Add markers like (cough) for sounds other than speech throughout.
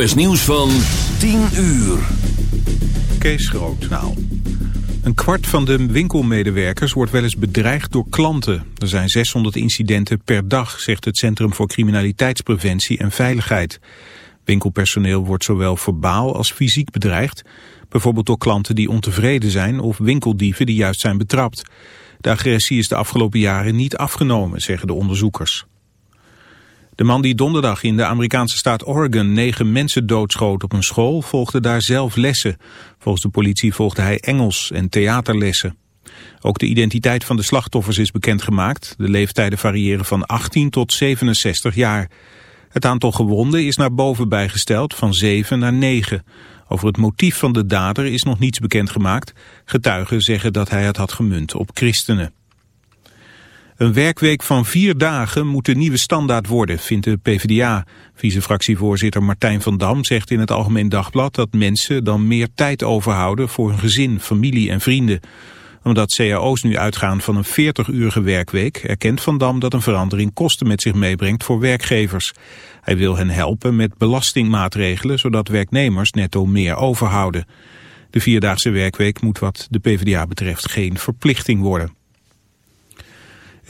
NOS nieuws van 10 uur. Kees Grootnaal. Een kwart van de winkelmedewerkers wordt wel eens bedreigd door klanten. Er zijn 600 incidenten per dag, zegt het Centrum voor Criminaliteitspreventie en Veiligheid. Winkelpersoneel wordt zowel verbaal als fysiek bedreigd. Bijvoorbeeld door klanten die ontevreden zijn of winkeldieven die juist zijn betrapt. De agressie is de afgelopen jaren niet afgenomen, zeggen de onderzoekers. De man die donderdag in de Amerikaanse staat Oregon negen mensen doodschoot op een school volgde daar zelf lessen. Volgens de politie volgde hij Engels en theaterlessen. Ook de identiteit van de slachtoffers is bekendgemaakt. De leeftijden variëren van 18 tot 67 jaar. Het aantal gewonden is naar boven bijgesteld van 7 naar 9. Over het motief van de dader is nog niets bekendgemaakt. Getuigen zeggen dat hij het had gemunt op christenen. Een werkweek van vier dagen moet de nieuwe standaard worden, vindt de PvdA. Vicefractievoorzitter Martijn van Dam zegt in het Algemeen Dagblad dat mensen dan meer tijd overhouden voor hun gezin, familie en vrienden. Omdat cao's nu uitgaan van een 40-urige werkweek, erkent Van Dam dat een verandering kosten met zich meebrengt voor werkgevers. Hij wil hen helpen met belastingmaatregelen, zodat werknemers netto meer overhouden. De vierdaagse werkweek moet wat de PvdA betreft geen verplichting worden.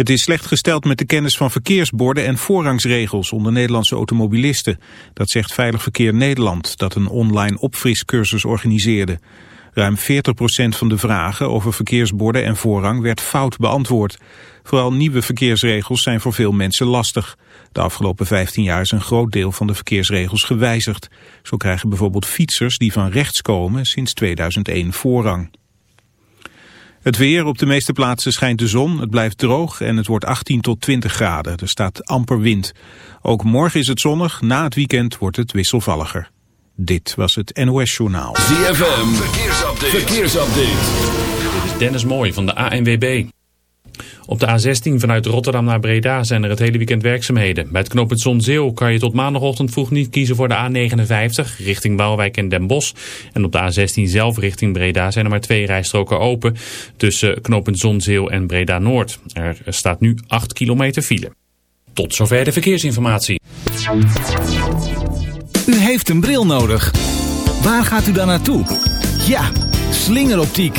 Het is slecht gesteld met de kennis van verkeersborden en voorrangsregels onder Nederlandse automobilisten. Dat zegt Veilig Verkeer Nederland, dat een online opfriscursus organiseerde. Ruim 40% van de vragen over verkeersborden en voorrang werd fout beantwoord. Vooral nieuwe verkeersregels zijn voor veel mensen lastig. De afgelopen 15 jaar is een groot deel van de verkeersregels gewijzigd. Zo krijgen bijvoorbeeld fietsers die van rechts komen sinds 2001 voorrang. Het weer op de meeste plaatsen schijnt de zon, het blijft droog en het wordt 18 tot 20 graden. Er staat amper wind. Ook morgen is het zonnig, na het weekend wordt het wisselvalliger. Dit was het NOS Journaal. ZFM, verkeersupdate. verkeersupdate. Dit is Dennis Mooij van de ANWB. Op de A16 vanuit Rotterdam naar Breda zijn er het hele weekend werkzaamheden. Bij het knooppunt Zonzeel kan je tot maandagochtend vroeg niet kiezen voor de A59 richting Bouwwijk en Den Bosch. En op de A16 zelf richting Breda zijn er maar twee rijstroken open tussen knooppunt Zonzeel en Breda Noord. Er staat nu 8 kilometer file. Tot zover de verkeersinformatie. U heeft een bril nodig. Waar gaat u dan naartoe? Ja, slingeroptiek.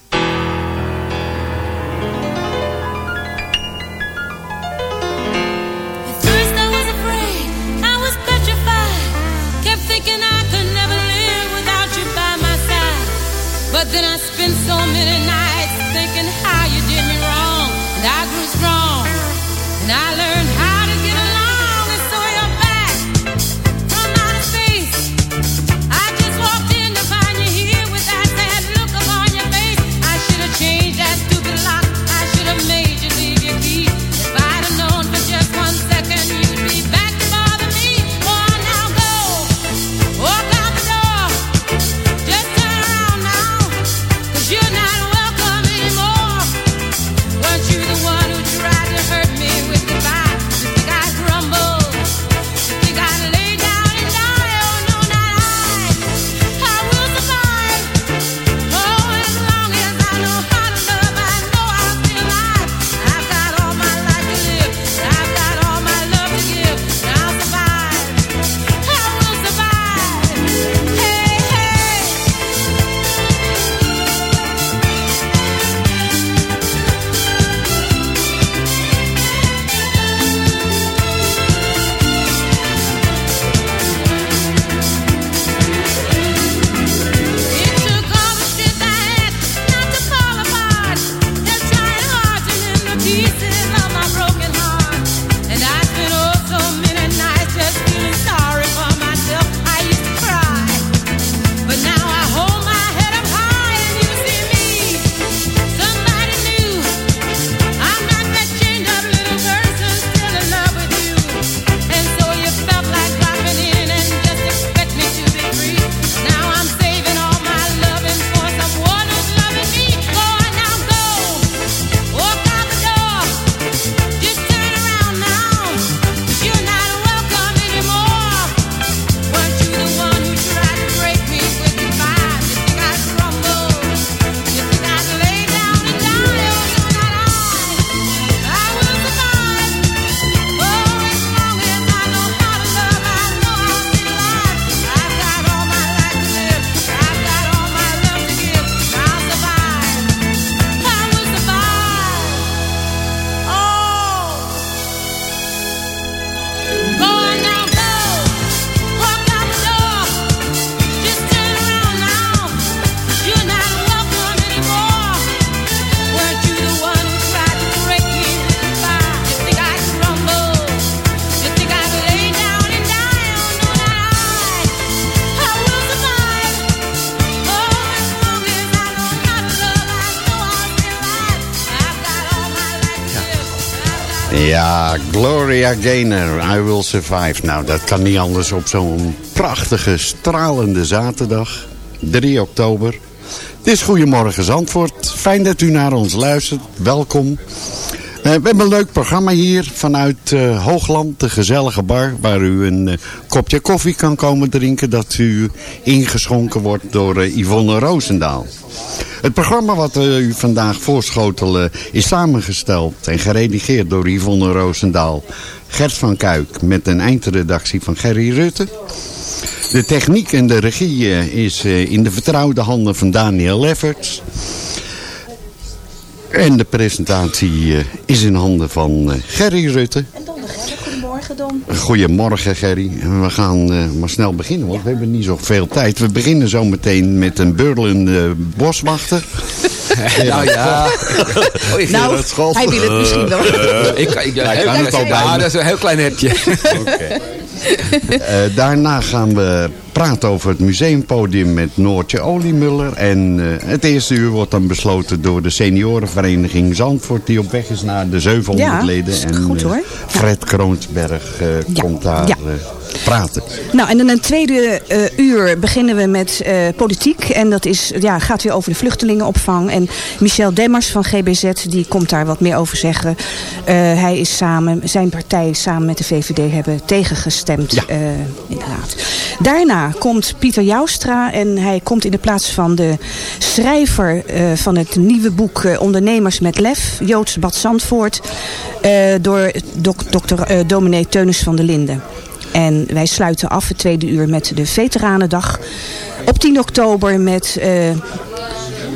So many nights thinking how you did me wrong. And I grew strong. And I learned Gloria Gaynor, I Will Survive. Nou, dat kan niet anders op zo'n prachtige, stralende zaterdag. 3 oktober. Het is Goedemorgen Zandvoort. Fijn dat u naar ons luistert. Welkom. Eh, we hebben een leuk programma hier vanuit eh, Hoogland, de gezellige bar, waar u een eh, kopje koffie kan komen drinken dat u ingeschonken wordt door Yvonne Roosendaal. Het programma wat u vandaag voorschotelen is samengesteld en geredigeerd door Yvonne Roosendaal, Gert van Kuik met een eindredactie van Gerry Rutte. De techniek en de regie is in de vertrouwde handen van Daniel Lefferts. En de presentatie uh, is in handen van uh, Gerry Rutte. En Don de Gerry, goedemorgen Don. Goedemorgen Gerry. We gaan uh, maar snel beginnen, want we hebben niet zoveel tijd. We beginnen zo meteen met een burlende boswachter. (laughs) nou ja. (laughs) Oh, nou, hij wil het misschien wel. ik, ik, ja, heel, het al ja, dat is een heel klein hertje. Daarna gaan we praten over het museumpodium met Noortje Oliemuller. En uh, het eerste uur wordt dan besloten door de seniorenvereniging Zandvoort... die op weg is naar de 700 ja, leden. En goed, hoor. Uh, Fred Kroonsberg uh, ja. komt daar praten. Nou, en in een tweede uur beginnen we met politiek. En dat is, ja, gaat weer over de vluchtelingenopvang. En Michel Demmers van GBZ die komt daar wat meer over zeggen. hij is samen, zijn partij samen met de VVD hebben tegengestemd. Ja. inderdaad. Daarna komt Pieter Joustra en hij komt in de plaats van de schrijver uh, van het nieuwe boek uh, Ondernemers met Lef, Joods Bad Zandvoort, uh, door dok dokter dominee Teunis van der Linden. En wij sluiten af het tweede uur met de Veteranendag op 10 oktober met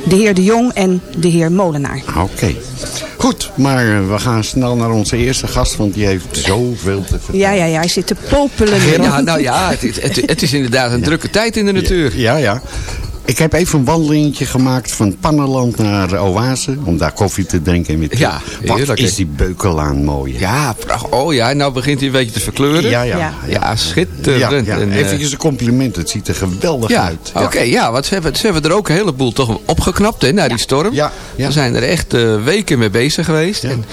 de heer De Jong en de heer Molenaar. Oké. Okay. Goed, maar we gaan snel naar onze eerste gast, want die heeft zoveel te vertellen. Ja, ja, ja, hij zit te popelen. Ja, nou ja, het, het, het is inderdaad een ja. drukke tijd in de natuur. Ja, ja. Ik heb even een wandelingetje gemaakt van Pannenland naar Oase. Om daar koffie te drinken en weer te Ja, Wat is die Beukelaan mooi. Ja, oh ja, nou begint hij een beetje te verkleuren. Ja, ja. Ja, ja schitterend. Ja, ja. En, even een compliment, het ziet er geweldig ja, uit. Oké, okay, ja, want ze hebben, ze hebben er ook een heleboel toch opgeknapt hè, na die storm. Ja, ja. We zijn er echt uh, weken mee bezig geweest. En,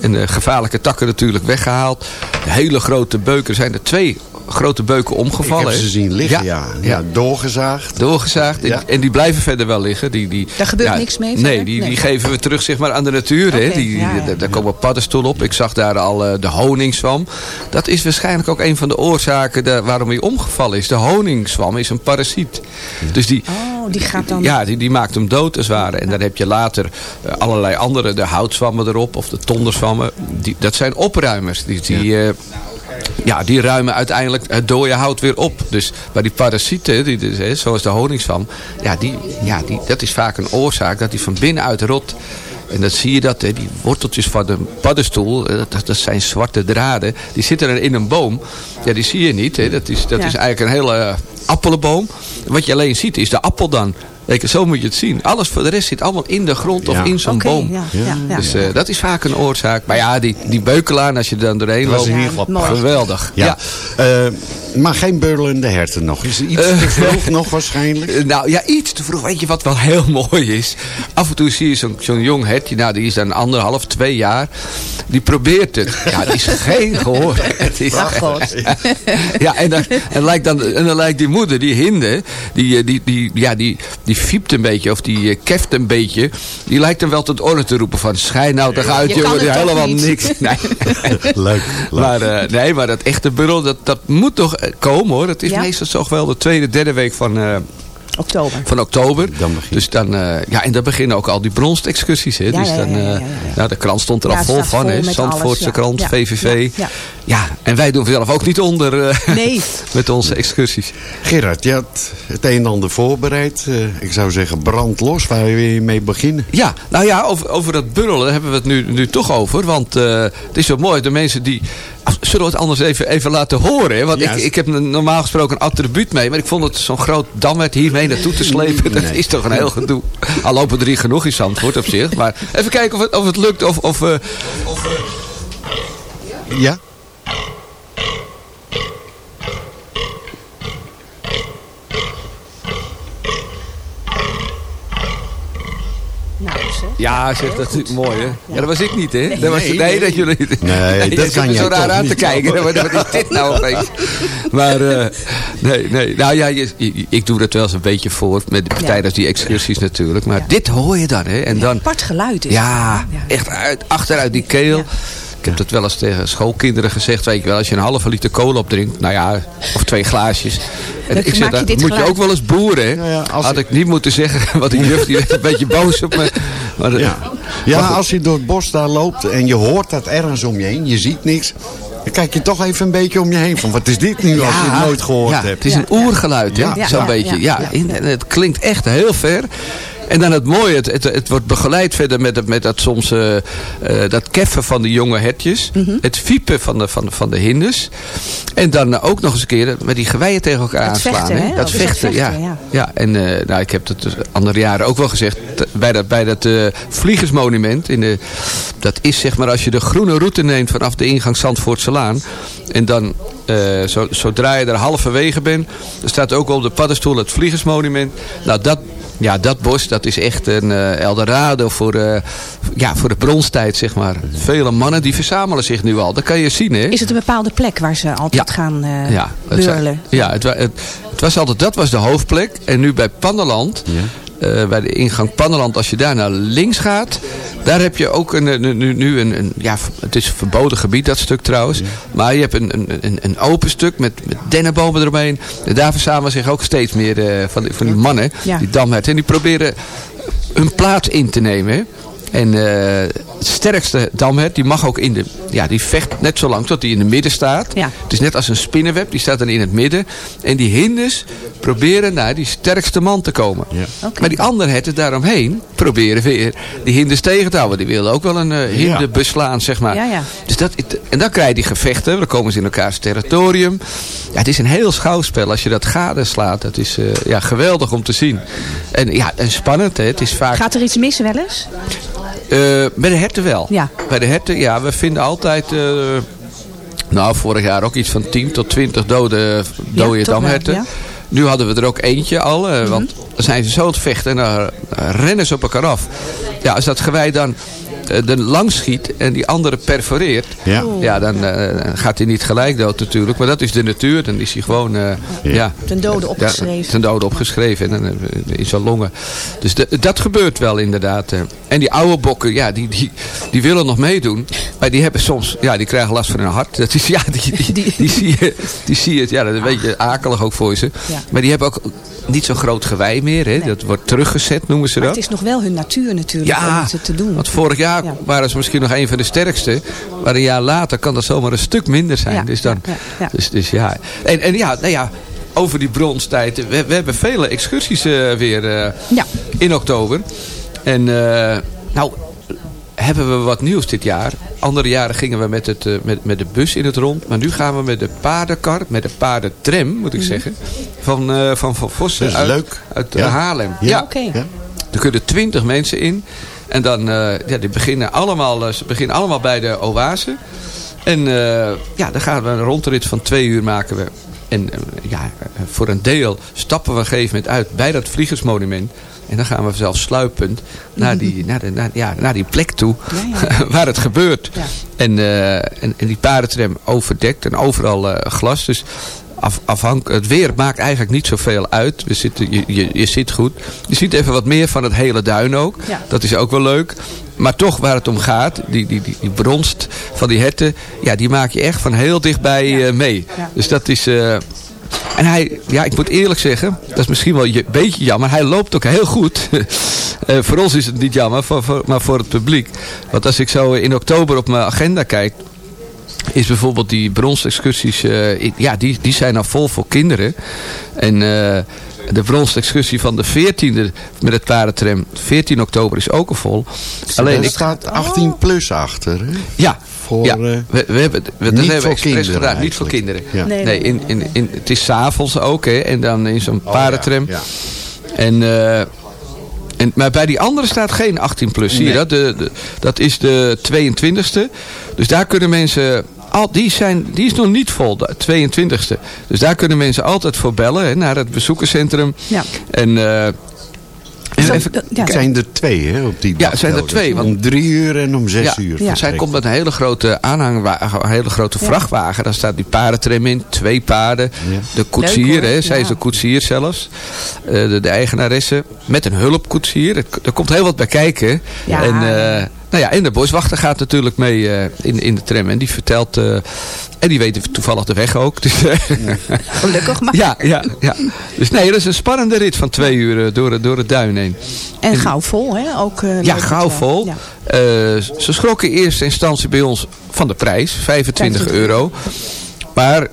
en de gevaarlijke takken natuurlijk weggehaald. De hele grote beuken, er zijn er twee grote beuken omgevallen. Ik heb ze zien liggen, ja. ja. ja doorgezaagd. Doorgezaagd. Ja. En die blijven verder wel liggen. Die, die, daar gebeurt ja, niks mee Nee, die, nee. die geven we terug zeg maar, aan de natuur. Okay. Hè. Die, daar komen paddenstoelen op. Ik zag daar al uh, de honingswam. Dat is waarschijnlijk ook een van de oorzaken de, waarom hij omgevallen is. De honingswam is een parasiet. Dus die, oh, die gaat dan... Ja, die, die maakt hem dood als ware. En dan heb je later uh, allerlei andere, de houtzwammen erop. Of de tonderzwammen. Die, dat zijn opruimers. Die, die, uh, ja, die ruimen uiteindelijk het dode hout weer op. Dus bij die parasieten, die, die, zoals de honingswam, ja, die, ja, die, dat is vaak een oorzaak dat die van binnenuit rot. En dan zie je dat, hè, die worteltjes van de paddenstoel, dat, dat zijn zwarte draden, die zitten er in een boom. Ja, die zie je niet. Hè. Dat, is, dat Ja. is eigenlijk een hele appelenboom. Wat je alleen ziet is de appel dan. Weet je, zo moet je het zien. Alles voor de rest zit allemaal in de grond of in zo'n boom. ja, ja, ja. Dus eh, dat is vaak een oorzaak. Maar ja, die, die beukelaan, als je er dan doorheen Dat was loopt. in ieder geval mooi. Geweldig. Ja. Eh, maar geen beurlende herten nog. Is er iets te vroeg nog waarschijnlijk? Eh, Nou ja, iets te vroeg. Weet je wat wel heel (laughs) mooi is? Af en toe zie je zo'n zo'n jong hertje, nou die is dan anderhalf, twee jaar. Die probeert het. Ja, het is geen gehoor. (laughs) Het is Ach, (laughs) God. ja, en dan, en, lijkt dan, en dan lijkt die moeder, die hinde, die, eh, die, die, ja, die, die fiept een beetje of die eh, keft een beetje. Die lijkt hem wel tot orde te roepen van schijn nou toch uit, Je kan jongen. Helemaal niet? niks. (laughs) Nee. (laughs) leuk. leuk. Maar, eh, nee, maar dat echte burrel, dat, dat moet toch eh, komen hoor. Het is Ja. meestal toch wel de tweede, derde week van, eh, Oktober. van oktober. Dan dus dan, eh, ja, en dan beginnen ook al die bronstexcursies. Hè. Ja, dus ja, dan, ja, ja, eh, ja, ja. nou, de krant stond er Ja, al vol van. vol Zandvoortse alles, ja. krant, Ja, VVV. ja, Ja, en wij doen zelf ook niet onder eh, Nee. (laughs) met onze excursies. Gerard, je had het een en ander voorbereid. Eh, ik zou zeggen brand los. Waar wil je mee beginnen? Ja, nou ja, over, over dat burrelen hebben we het nu, nu toch over. Want eh, het is zo mooi, de mensen die... Zullen we het anders even, even laten horen? Want ik, ik heb normaal gesproken een attribuut mee. Maar ik vond het zo'n groot dammet hiermee naartoe te slepen. (laughs) Dat is toch een heel gedoe. Al lopen hier genoeg in Zandvoort op zich. Maar even kijken of het, of het lukt. Of, of, eh, Ja? Ja, zeg, dat is mooi, hè? Ja, dat was ik niet, hè? Dat was, Nee, nee, nee. dat jullie... Nee, dat (laughs) je kan jij zo raar aan te kijken. Wat, wat is dit nou opeens? (laughs) Maar, eh, nee, nee. Nou ja, je, je- ik doe dat wel eens een beetje voor. Met, Ja. Tijdens die excursies natuurlijk. Maar dit hoor je dan, hè? En dan... Apart geluid is Ja, het. Ja. echt uit, achteruit die keel. Ik heb dat wel eens tegen schoolkinderen gezegd. Weet je wel, als je een halve liter kool opdrinkt. Nou ja, of twee glaasjes. En ik zeg, maak je dat moet je ook wel eens boeren, hè? Ja, ja, als Had ik- niet moeten zeggen. (laughs) Want die juf die werd een beetje boos op me. Maar, eh, Ja, ja als je door het bos daar loopt en je hoort dat ergens om je heen, je ziet niks. Dan kijk je toch even een beetje om je heen van wat is dit nu als je het nooit gehoord ja, hebt. Het is een oergeluid, hè? Ja. zo'n Ja, beetje. Ja, ja, in- en het klinkt echt heel ver. En dan het mooie, het, het, het wordt begeleid verder met, het- met dat soms eh, eh, dat keffen van de jonge hertjes. Mhm. Het fiepen van de, van, van de hinders. En dan ook nog eens een keer met die geweien tegen elkaar Dat aanslaan. vechten, hè? Dat Dat dat vechten, ja. vechten, ja. ja. en eh, nou, ik heb het dus andere jaren ook wel gezegd. Bij dat, bij dat vliegersmonument. In de, dat is zeg maar als je de groene route neemt vanaf de ingang Zandvoortselaan. En dan, zo, zodra je er halverwege bent. Staat ook op de paddenstoel het vliegersmonument. Nou, dat, ja, dat bos dat is echt een eh, Eldorado voor, eh, ja, voor de bronstijd, zeg maar. Vele mannen die verzamelen zich nu al. Dat kan je zien, hè? Is het een bepaalde plek waar ze altijd Ja. gaan eh Ja, het, zijn- beurlen? ja het, het, het was altijd, dat was de hoofdplek. En nu bij Pannenland, eh, bij de ingang Pannenland, als je daar naar links gaat, daar heb je ook een, nu, nu een, een, ja, het is een verboden gebied dat stuk trouwens. Maar je hebt een, een, een, open stuk met, met dennenbomen eromheen. En daar verzamelen zich ook steeds meer eh, van, die, van die mannen, Ja. die damherten. En die proberen hun plaats in te nemen. hè. En eh, het sterkste damhert, die mag ook in de... Ja, die vecht net zo lang tot die in de midden staat. Ja. Het is net als een spinnenweb, die staat dan in het midden. En die hinders proberen naar die sterkste man te komen. Oké. Maar die andere herten daaromheen proberen weer die hinders tegen te houden. Die willen ook wel een hinder beslaan, zeg maar. Ja, ja. Dus dat, en dan krijg je die gevechten. Dan komen ze in elkaars territorium. Ja, het is een heel schouwspel als je dat gadeslaat. Dat is eh, ja, geweldig om te zien. En, ja, en spannend, hè. Het is vaak... Gaat er iets mis wel eens? Eh, bij de herten wel. Ja. Bij de herten, ja, we vinden altijd... eh, nou, vorig jaar ook iets van 10 tot 20 dode, dode wel, damherten. ja. Nu hadden we er ook eentje al. eh, Want Mhm. dan zijn ze zo het vechten en dan eh, rennen ze op elkaar af. Ja, als dat gewei dan eh, er langs schiet en die andere perforeert. Ja. Ja, dan eh, gaat hij niet gelijk dood natuurlijk. Maar dat is de natuur. Dan is hij gewoon... eh, ja. Ten dode Ja, opgeschreven. ten dode opgeschreven. En dan in zijn longen. Dus de- dat gebeurt wel inderdaad. En die oude bokken, ja, die, die, die willen nog meedoen. Maar die hebben soms, ja, die krijgen last van hun hart. Dat is, ja, die, die, die, zie je, die zie je, het. ja, dat is een beetje akelig ook voor ze. Ja. Maar die hebben ook niet zo'n groot gewei meer. Hè. Dat wordt teruggezet, noemen ze Maar dat. het is nog wel hun natuur natuurlijk om het te doen. Want vorig jaar Ja. waren ze misschien nog een van de sterkste. Maar een jaar later kan dat zomaar een stuk minder zijn. Ja, dus, dan. Dus, dus ja. En, en ja, nou ja, over die bronstijd. We, we hebben vele excursies eh, weer eh, in oktober. En eh, nou hebben we wat nieuws dit jaar. Andere jaren gingen we met, het, eh, met, met de bus in het rond. Maar nu gaan we met de paardenkar, met de paardentram moet ik zeggen. Van, eh van, van Vossen uit, leuk. uit eh, Ja. Haarlem. Ja. Oké. Ja. Er kunnen twintig mensen in. En dan, eh, ja, die beginnen allemaal, ze beginnen allemaal bij de oase. En eh, ja, dan gaan we een rondrit van twee uur maken we. En ja, voor een deel stappen we op een gegeven moment uit bij dat vliegersmonument. En dan gaan we zelfs sluipend naar die, (laughs) naar de, naar, ja, naar die plek toe Ja, (laughs) waar het gebeurt. Ja. En, eh, en, en die paardentram overdekt en overal eh, glas. Dus af, afhank, het weer maakt eigenlijk niet zoveel uit. We zitten, je, je, je zit goed. Je ziet even wat meer van het hele duin ook. Dat is ook wel leuk. Maar toch waar het om gaat, die, die, die, die bronst van die herten, ja, die maak je echt van heel dichtbij eh, mee. Dus dat is... en hij, ja, ik moet eerlijk zeggen, dat is misschien wel een beetje jammer. Hij loopt ook heel goed. (laughs) Eh, voor ons is het niet jammer, voor, voor- maar voor het publiek. Want als ik zo in oktober op mijn agenda kijk, is bijvoorbeeld die bronsexcursies, eh, in- ja, die, die zijn al vol voor kinderen. En eh, de bronsexcursie van de 14e met het paardentram, 14 oktober is ook al vol. Alleen er ik, staat 18 plus achter. Hè? ja, Voor, ja. eh, we, we hebben, het- we, dat niet hebben we voor expres kinderen gedaan, niet voor kinderen. Ja. Nee, Nee, in, in, in, het is s'avonds ook, hè, en dan in zo'n paardentram. Ja. En, eh, en, maar bij die andere staat geen 18 plus. Zie je Nee. dat? De, de- dat is de 22e. Dus daar kunnen mensen... Al, die, zijn, die is nog niet vol, de 22e. Dus daar kunnen mensen altijd voor bellen hè, naar het bezoekerscentrum. Ja. En, eh, Even- zijn er twee hè, op die Ja, zijn er twee, want- Om drie uur en om zes ja, uur. Zij vertrekt. komt met een hele grote aanhangwagen, een hele grote vrachtwagen. Daar staat die paardentram in, twee paarden. Ja. De koetsier, hè, zij is Ja. de koetsier zelfs. Eh, de, de eigenaresse. Met een hulpkoetsier. Er komt heel wat bij kijken. Ja. En, eh, nou ja, en de boswachter gaat natuurlijk mee eh, in, in de tram. En die vertelt... eh, en die weet toevallig de weg ook. (laughs) Dus, eh, (laughs) Gelukkig maar. ja, ja, ja. Dus nee, dat is een spannende rit van twee uur door, het- door het duin heen. En gauw vol, hè? Ook, Ja, gauw vol. Ja. Ze schrokken in eerste instantie bij ons van de prijs, 25 25 euro. Maar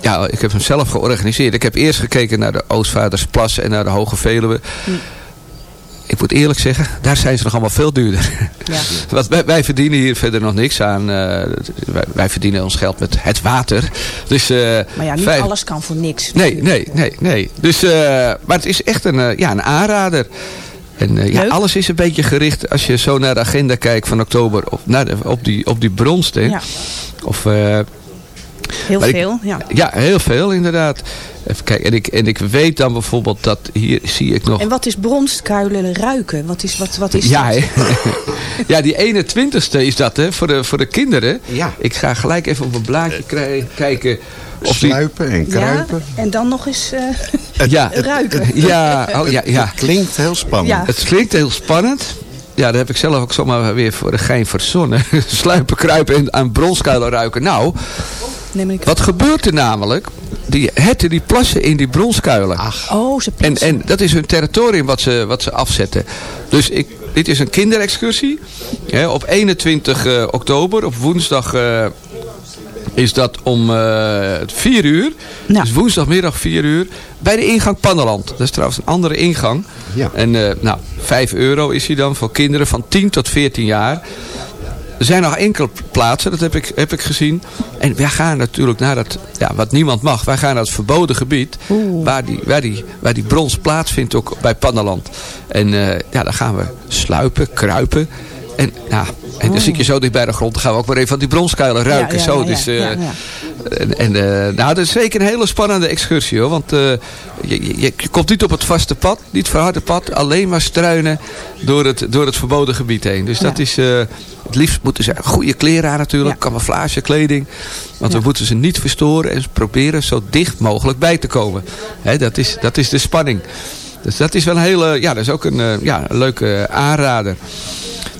ja, ik heb hem zelf georganiseerd. Ik heb eerst gekeken naar de Oostvaardersplas en naar de Hoge Veluwe. Hm. Ik moet eerlijk zeggen, daar zijn ze nog allemaal veel duurder. Ja. (laughs) Want wij, wij verdienen hier verder nog niks aan. eh, wij, wij verdienen ons geld met het water. Dus, eh, Maar ja, niet vijf- alles kan voor niks. Nee, nee, nee, nee. Dus, eh, maar het is echt een, ja, een aanrader. En ja, alles is een beetje gericht als je zo naar de agenda kijkt van oktober. Op, naar de, op, die, op die bronsten. Ja. Of, Heel Maar ik- veel, ja. ja, heel veel inderdaad. Even kijken. En ik, en ik weet dan bijvoorbeeld dat hier zie ik nog... En wat is bronskuilen ruiken? Wat is, wat, wat is ja, dat? hè? (laughs) ja, die 21ste is dat hè, voor de, voor de kinderen. Ja. Ik ga gelijk even op een blaadje krij- kijken. Of Sluipen en kruipen. Ja, en dan nog eens eh, (laughs) ja, ruiken. ja, oh, ja, ja. Klinkt heel spannend. Ja. Het klinkt heel spannend. Ja, daar heb ik zelf ook zomaar weer voor de gein verzonnen. (laughs) Sluipen, kruipen en aan bronskuilen ruiken. Nou, Neem ik... wat gebeurt er namelijk? Die herten die plassen in die bronskuilen. Oh, ze En, plassen. en dat is hun territorium wat ze, wat ze afzetten. Dus ik, dit is een kinderexcursie. Hè, op 21 eh, oktober, op woensdag... eh, is dat om eh 4 uur. Ja. Dus woensdagmiddag 4 uur. Bij de ingang Pannenland. Dat is trouwens een andere ingang. Ja. En eh, nou, 5 euro is hij dan voor kinderen van 10 tot 14 jaar. Er zijn nog enkele plaatsen, dat heb ik, heb ik gezien. En wij gaan natuurlijk naar dat, ja, wat niemand mag. Wij gaan naar het verboden gebied. Waar die, waar, die, waar die brons plaatsvindt, ook bij Panneland. En eh, ja, daar gaan we sluipen, kruipen. En, nou, en dan zit je zo dicht bij de grond. Dan gaan we ook maar even van die bronskuilen ruiken. ja, zo, ja, dus, ja, eh, ja, ja. En, en eh, nou, dat is zeker een hele spannende excursie hoor. Want je, je, je komt niet op het vaste pad, niet verharde pad. Alleen maar struinen door het, door het verboden gebied heen. Dus dat Ja. is, het liefst moeten ze goede kleren aan natuurlijk. Camouflage kleding. Want we moeten ze niet verstoren. En ze proberen zo dicht mogelijk bij te komen. Hè, dat, is, dat is de spanning. Dus dat is wel een hele, ja, dat is ook een, eh, ja, een leuke aanrader.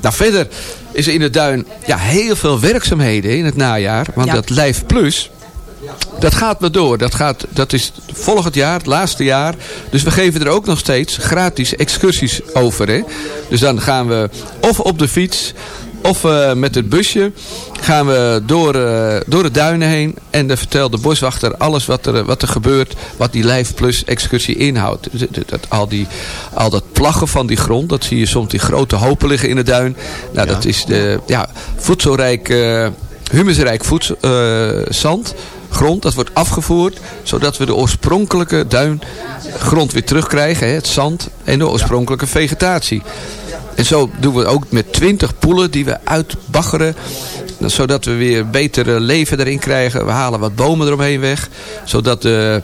Nou, verder is er in de duin ja, heel veel werkzaamheden in het najaar. Want Ja. dat Lijf Plus, dat gaat maar door. Dat, gaat, dat is volgend jaar, het laatste jaar. Dus we geven er ook nog steeds gratis excursies over. Hè? Dus dan gaan we of op de fiets of eh, met het busje gaan we door, eh, door de duinen heen. En dan vertelt de boswachter alles wat er, wat er gebeurt. Wat die Lijf Plus excursie inhoudt. Dus dat, dat- al, die, al dat plaggen van die grond. Dat zie je soms die grote hopen liggen in de duin. Nou, dat is de ja, voedselrijk, eh, humusrijk voedsel, zand grond. Dat wordt afgevoerd, zodat we de oorspronkelijke duingrond weer terugkrijgen. Hè, het zand en de oorspronkelijke vegetatie. En zo doen we ook met 20 poelen die we uitbaggeren. Zodat we weer betere leven erin krijgen. We halen wat bomen eromheen weg. Zodat de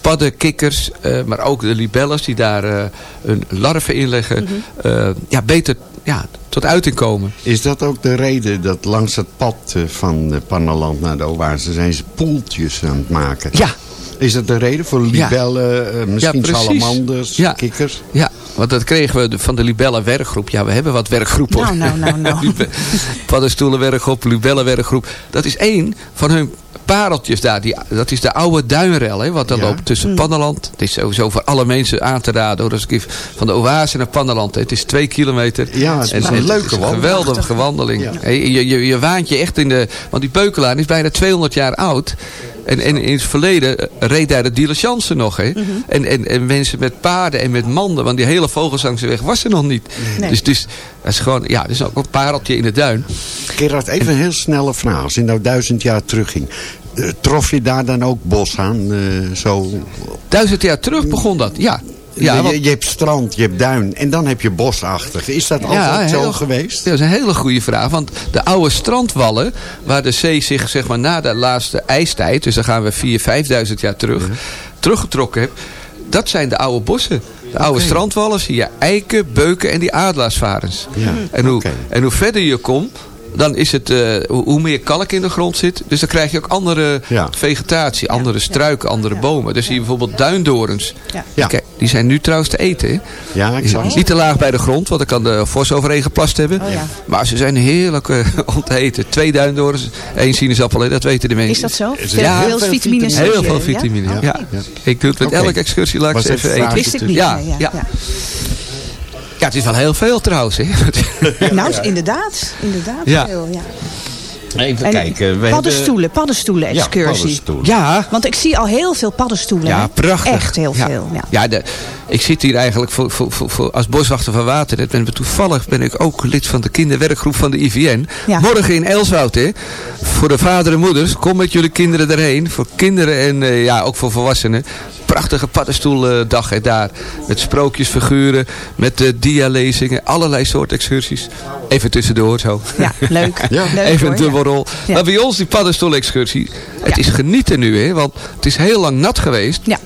padden, kikkers, eh, maar ook de libelles die daar eh, hun larven in leggen. eh, ja, beter ja, tot uiting komen. Is dat ook de reden dat langs het pad eh, van de Panneland naar de Oase zijn ze poeltjes aan het maken? Ja, Is dat de reden voor libellen, eh, misschien salamanders, Ja. kikkers? Ja, want dat kregen we van de Libelle werkgroep. Ja, we hebben wat werkgroepen. Nou, nou, nou, nou. (laughs) Paddenstoelenwerkgroep, Libelle werkgroep. Dat is één van hun pareltjes daar. Die, dat is de oude duinrel. Hè, wat er Ja. loopt tussen Mm. Panneland. Het is sowieso voor alle mensen aan te raden. Hoor, als ik even van de Oase naar Panneland. hè. Het is twee kilometer. Ja, het is En- een en leuke is een wandeling. geweldige wandeling. Ja. Hè, Je, je, je waant je echt in de... Want die Beukelaan is bijna 200 jaar oud. En, en in het verleden eh, reed daar de diligence nog. Hè? Mhm. en, en, en mensen met paarden en met manden. Want die hele Vogelzangseweg was er nog niet. Nee. Dus, dus dat is gewoon... Ja, dat is ook een pareltje in de duin. Gerard, even een heel snelle vraag. Als je nou duizend jaar terugging, eh, trof je daar dan ook bos aan? eh, zo? Duizend jaar terug begon dat. Ja. Ja, je, want- je hebt strand, je hebt duin en dan heb je bosachtig. Is dat altijd zo heel- geweest? Dat is een hele goede vraag. Want de oude strandwallen, waar de zee zich zeg maar, na de laatste ijstijd, dus dan gaan we 4.000, 5.000 jaar terug, teruggetrokken heeft. Dat zijn de oude bossen. De oude strandwallen zie je eiken, beuken en die adelaarsvarens. Ja, En, hoe, en hoe verder je komt, dan is het eh, hoe, meer kalk in de grond zit. Dus dan krijg je ook andere Ja. vegetatie, andere struiken, andere Ja. bomen. Dus zie je bijvoorbeeld duindorens. Kijk, die zijn nu trouwens te eten. Hè? Ja, ik zag het. Niet te laag bij de grond, want dan kan de vos overheen geplast hebben. Oh ja. Maar ze zijn heerlijk eh, (laughs) om te eten. Twee duindorens, één sinaasappel, hè, dat weten de mensen. Is dat zo? Ja, veel veel vitamines. Heel veel ja? vitamine. Ja. Oh, Ja. Ik doe het met elke excursie, laat ik Was ze even eten. Wist ik niet. Ja, ja. Ja, het is wel heel veel trouwens. Hè? Nou, inderdaad. Inderdaad. Ja. Veel, ja. Even En kijken. We paddenstoelen, paddenstoelen hebben... excursie. Ja, paddenstoelen. Ja, Want ik zie al heel veel paddenstoelen. ja hè? prachtig. Echt heel Ja. veel. Ja. Ja, de, ik zit hier eigenlijk voor, voor, voor, als boswachter van Waternet. Ben, toevallig ben ik ook lid van de kinderwerkgroep van de IVN. Ja. Morgen in Elswoud, hè. Voor de vader en moeders. Kom met jullie kinderen erheen. Voor kinderen en eh, ja, ook voor volwassenen. Prachtige paddenstoeldag hè, daar. Met sprookjesfiguren, met uh, dialezingen, allerlei soorten excursies. Even tussendoor zo. Ja, leuk. (laughs) Ja. leuk Even een dubbelrol. Ja. Maar bij ons die paddenstoel-excursie. Het is genieten nu, hè. Want het is heel lang nat geweest. Ja.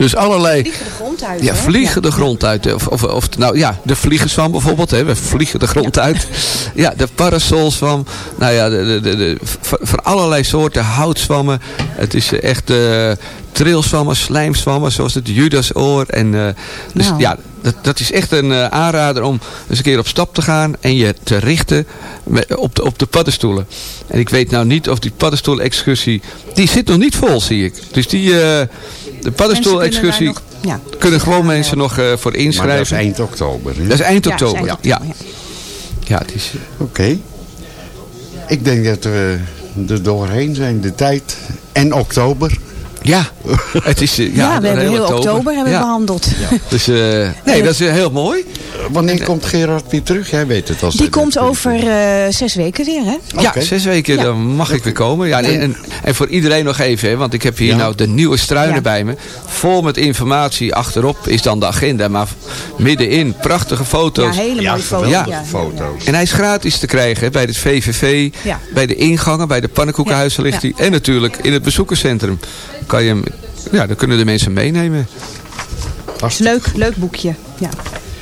Dus allerlei... Vliegen de grond uit. Ja, vliegen de grond uit. Of, of, of nou ja, de vliegenzwam bijvoorbeeld. Hè. We vliegen de grond uit. (laughs) Ja, de parasolzwam. Nou ja, de, de, de, van- allerlei soorten houtzwammen. Het is eh, echt eh trilzwammen, slijmzwammen, zoals het Judasoor. En, eh, dus Nou. ja, dat, dat is echt een eh, aanrader om eens een keer op stap te gaan en je te richten met- op, de, op de paddenstoelen. En ik weet nou niet of die paddenstoel-excursie, die zit nog niet vol, zie ik. Dus die, eh, de paddenstoel-excursie kunnen nog- ja. kunnen gewoon mensen nog eh, voor Maar dat is inschrijven. eind oktober. hè? Dat is eind Ja, is oktober. eind Ja, oktober, ja. het is... Oké. Ik denk dat we er doorheen zijn. De tijd en oktober. Ja, (laughs) het is... eh, Ja, ja, we hebben heel oktober, hebben we Ja. behandeld. Dus, eh, (laughs) nee, dat is eh, heel mooi. Wanneer komt Gerard weer terug? Jij weet het als Die komt over eh, zes weken weer, hè? Ja, zes weken Ja. dan mag ik weer komen. Ja, en, en, en voor iedereen nog even, hè, want ik heb hier Ja. nou de nieuwe struinen Ja. bij me. Vol met informatie. Achterop is dan de agenda, maar middenin prachtige Ja, foto's. hele mooie foto's. Ja. Ja. foto's. En hij is gratis te krijgen hè, bij het VVV, Ja. bij de ingangen, bij de pannenkoekenhuizen ligt Ja. hij. En natuurlijk in het bezoekerscentrum. Kan je hem, ja, dan kunnen de mensen meenemen. Leuk, leuk boekje. Ja.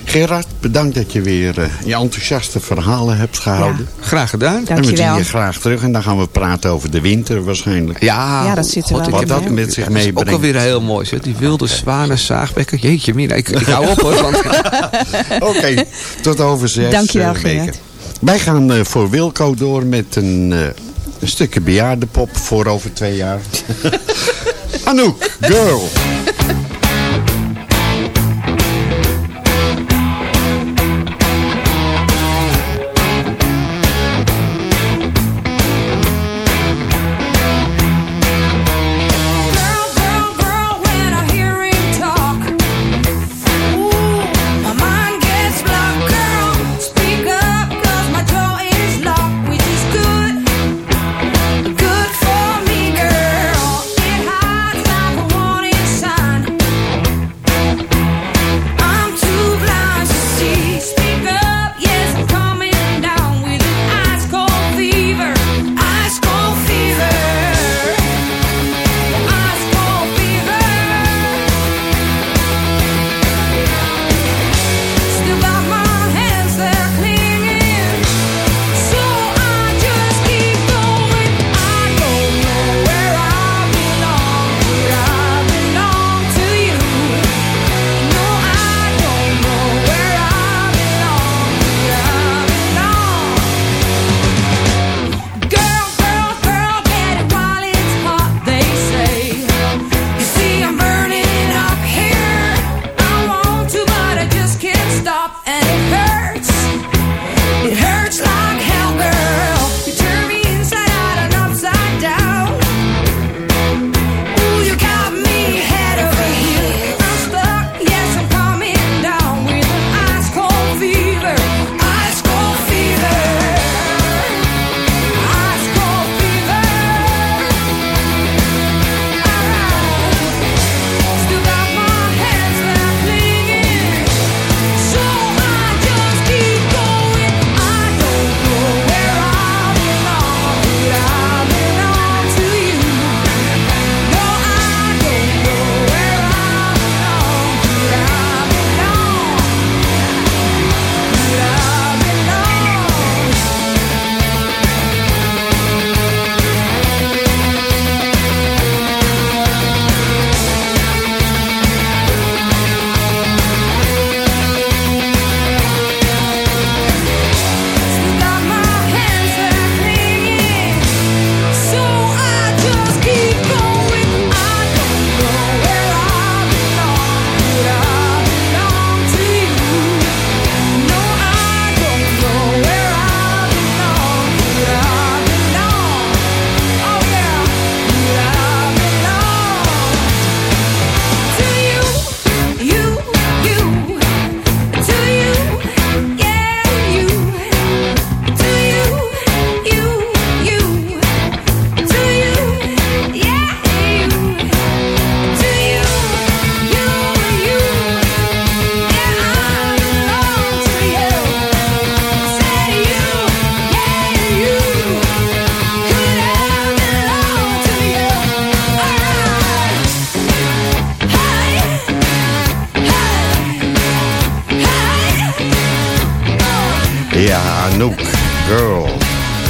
Gerard, bedankt dat je weer eh, je enthousiaste verhalen hebt gehouden. Graag gedaan. En we zien je graag terug. En dan gaan we praten over de winter waarschijnlijk. Ja, Ja, dat zit er wel Wat dat met zich dat is ook meebrengt. alweer heel mooi. Zeg. Die wilde zwanen, zaagbekken. Jeetje mina, ik, ik hou op hoor. Want, (laughs) Oké, tot over zes Dankjewel, eh, weken. Gerard. Wij gaan eh, voor Wilco door met een, eh, een stukje bejaardenpop voor over twee jaar. (laughs) Anouk, girl. (laughs)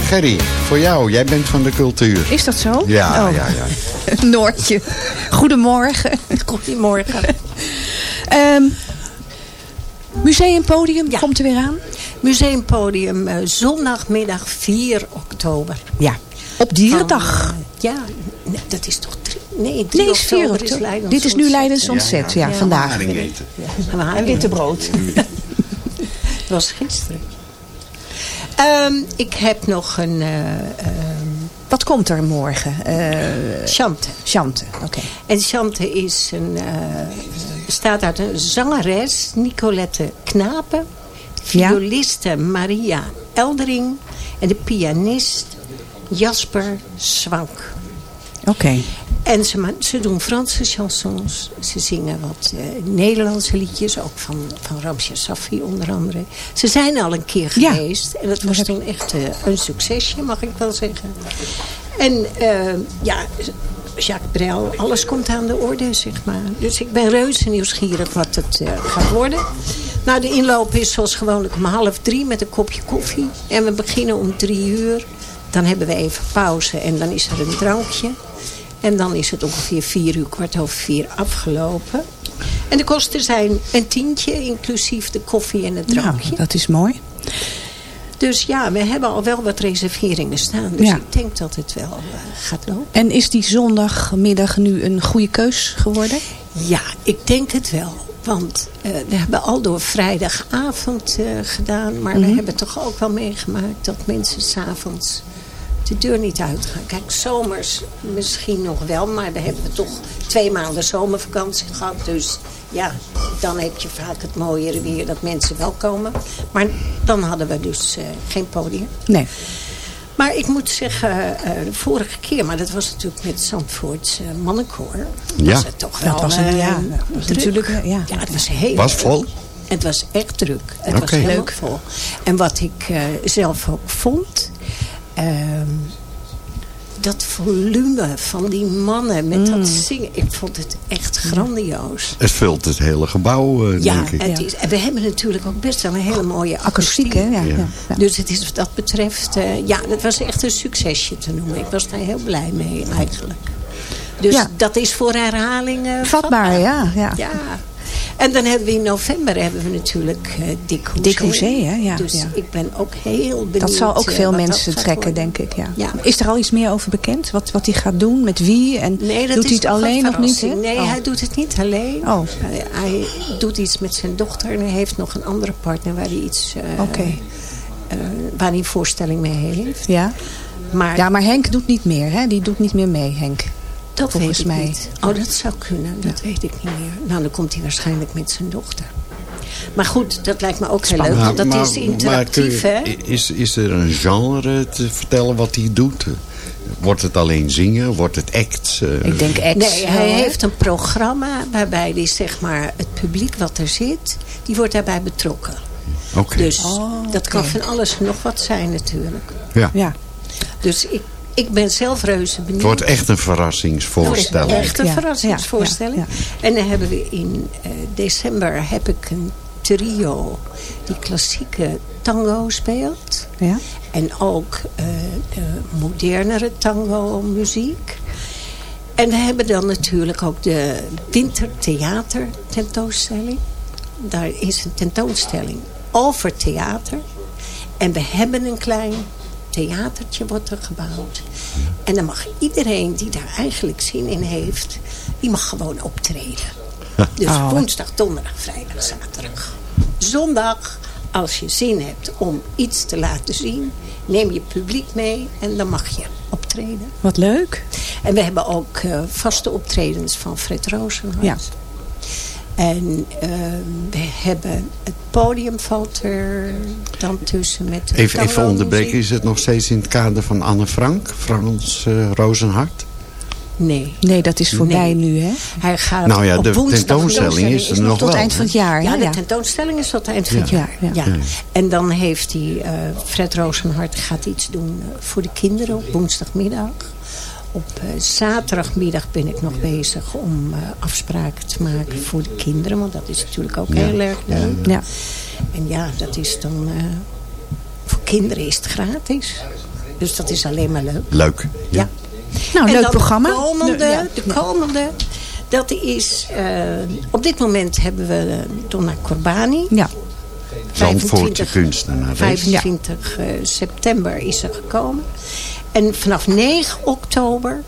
Gerry, voor jou. Jij bent van de cultuur. Is dat zo? Ja, Oh. ja, ja. (laughs) Noortje. Goedemorgen. Goedemorgen. (laughs) Ehm museumpodium komt er weer aan. Museumpodium, eh, zondagmiddag 4 oktober. Ja. Op Dierendag. Van, eh, ja, nee, dat is toch drie, nee, 3 Nee, is 4 oktober is oktober. Leidens Dit is nu. Leidens Ontzet, ja, vandaag. Haring eten. Ja, En witte brood. (laughs) Dat was gisteren. Ehm, ik heb nog een eh ehm, Wat komt er morgen? Eh Chante. Chante, oké. En Chante is een, eh, bestaat uit een zangeres, Nicolette Knapen. Ja. Violiste Maria Eldering. En de pianist Jasper Swank. Oké. En ze, ze doen Franse chansons. Ze zingen wat eh, Nederlandse liedjes. Ook van, van Ramses Safi onder andere. Ze zijn al een keer Ja. geweest. En dat was toen echt eh, een succesje, mag ik wel zeggen. En eh, ja, Jacques Brel, alles komt aan de orde, zeg maar. Dus ik ben reuze nieuwsgierig wat het gaat worden. Nou, de inloop is zoals gewoonlijk om half drie met een kopje koffie. En we beginnen om drie uur. Dan hebben we even pauze en dan is er een drankje. En dan is het ongeveer vier uur, kwart over vier afgelopen. En de kosten zijn een tientje, inclusief de koffie en het drankje. Dat is mooi. Dus ja, we hebben al wel wat reserveringen staan. Dus Ja. ik denk dat het wel eh, gaat lopen. En is die zondagmiddag nu een goede keus geworden? Ja, ik denk het wel. Want eh, we hebben al door vrijdagavond eh, gedaan. Maar we Mhm. hebben toch ook wel meegemaakt dat mensen s'avonds de deur niet uitgaan. Kijk, zomers misschien nog wel. Maar we hebben toch twee maanden zomervakantie gehad. Dus ja, dan heb je vaak het mooiere weer dat mensen wel komen. Maar dan hadden we dus eh, geen podium. Nee. Maar ik moet zeggen, eh, de vorige keer, maar dat was natuurlijk met Zandvoorts uh, mannenkoor. Ja. Was het toch wel Dat was een, eh, ja, was natuurlijk, eh, ja. ja, het was heel Was druk. vol? Het was echt druk. Het Oké. was Leuk. vol. En wat ik eh, zelf ook vond... ehm, dat volume van die mannen met Mm. dat zingen. Ik vond het echt grandioos. Het vult het hele gebouw, eh, Ja, denk ik. het is, en we hebben natuurlijk ook best wel een hele mooie Akoestiek, hè? Ja, Ja. dus het is wat dat betreft, eh, ja, dat was echt een succesje te noemen. Ik was daar heel blij mee eigenlijk. Dus Ja. dat is voor herhalingen Vatbaar, ja. ja. Ja. En dan hebben we in november hebben we natuurlijk eh Dick Hoezee. Dick hè? Ja, dus ja. ik ben ook heel benieuwd. Dat zal ook eh, veel mensen trekken, worden. denk ik. Ja. Ja. Is er al iets meer over bekend? Wat, wat hij gaat doen? Met wie? En Nee, doet hij het alleen nog niet? Hè? Nee, Oh. hij doet het niet alleen. Oh. Hij, hij doet iets met zijn dochter en hij heeft nog een andere partner waar hij iets, eh, Oké. eh, waar hij een voorstelling mee heeft. Ja. Maar ja, maar Henk doet niet meer. Hè? Die doet niet meer mee, Henk. Dat volgens weet ik mij. niet. Oh, dat zou kunnen. Dat weet ik niet meer. Nou, dan komt hij waarschijnlijk met zijn dochter. Maar goed, dat lijkt me ook heel leuk. Want dat is interactief, je- hè? Is, is er een genre te vertellen wat hij doet? Wordt het alleen zingen? Wordt het acts? eh? Ik denk ex. Nee, hij heeft een programma waarbij die, zeg maar, het publiek wat er zit, die wordt daarbij betrokken. Oké. Dus Oh, dat kan van alles en nog wat zijn natuurlijk. ja. Ja. Dus ik, ik ben zelf reuze benieuwd. Het wordt echt een Het verrassingsvoorstelling. wordt echt een Ja, verrassingsvoorstelling. ja, En dan hebben we in eh, december heb ik een trio die klassieke tango speelt. Ja. En ook eh, de modernere tango muziek. En we hebben dan natuurlijk ook de wintertheater tentoonstelling. Daar is een tentoonstelling over theater. En we hebben een klein theatertje wordt er gebouwd. En dan mag iedereen die daar eigenlijk zin in heeft, die mag gewoon optreden. Dus Oh. woensdag, donderdag, vrijdag, zaterdag. Zondag, als je zin hebt om iets te laten zien, neem je publiek mee en dan mag je optreden. Wat leuk. En we hebben ook eh, vaste optredens van Fred Rozenhart. Ja. En eh, we hebben het podium valt er dan tussen met de Even, even onderbreken. Is het nog steeds in het kader van Anne Frank? Frans eh Rozenhart? Nee. Nee, dat is voorbij Nee. nu, hè? Hij gaat Nou ja, op de woensdag- tentoonstelling is er nog Tot wel. eind van het jaar, Ja, hè? de Ja. tentoonstelling is tot eind van het Ja. jaar. Ja. Ja. En dan heeft hij, eh, Fred Rozenhart gaat iets doen eh, voor de kinderen op woensdagmiddag. Op eh, zaterdagmiddag ben ik nog bezig om eh, afspraken te maken voor de kinderen. Want dat is natuurlijk ook Ja. heel erg leuk. Ja. En ja, dat is dan eh, voor kinderen is het gratis. Dus dat is alleen maar leuk. Leuk. Ja. Nou, en leuk programma. De komende, De- ja. de komende dat is... eh, op dit moment hebben we Donna Corbani. Ja. Zandvoortse kunstenaar. hè? 25 eh, september is ze gekomen. En vanaf 9 oktober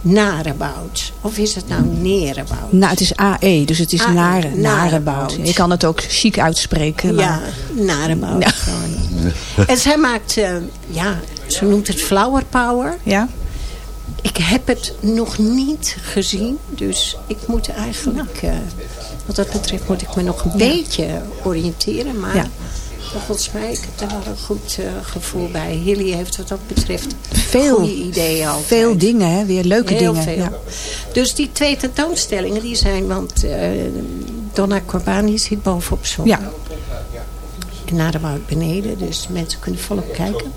Narebout. Of is het nou Nerebout? Nou, het is AE, dus het is nare, Narebout. narebout. Je kan het ook chic uitspreken. Ja, maar- Narebout. Ja. gewoon. (laughs) En zij maakt, eh, ja, ze noemt het flower power. Ja? Ik heb het nog niet gezien. Dus ik moet eigenlijk, eh, wat dat betreft, moet ik me nog een beetje oriënteren. Maar Ja. Volgens mij, ik heb daar wel een goed eh, gevoel bij. Hilly heeft wat dat betreft Veel, goede ideeën altijd. veel dingen, hè? weer leuke Heel dingen. veel. Ja. Dus die twee tentoonstellingen, die zijn, want eh, Donna Corbani zit bovenop zon. Ja. En Naderwoud beneden, dus mensen kunnen volop kijken.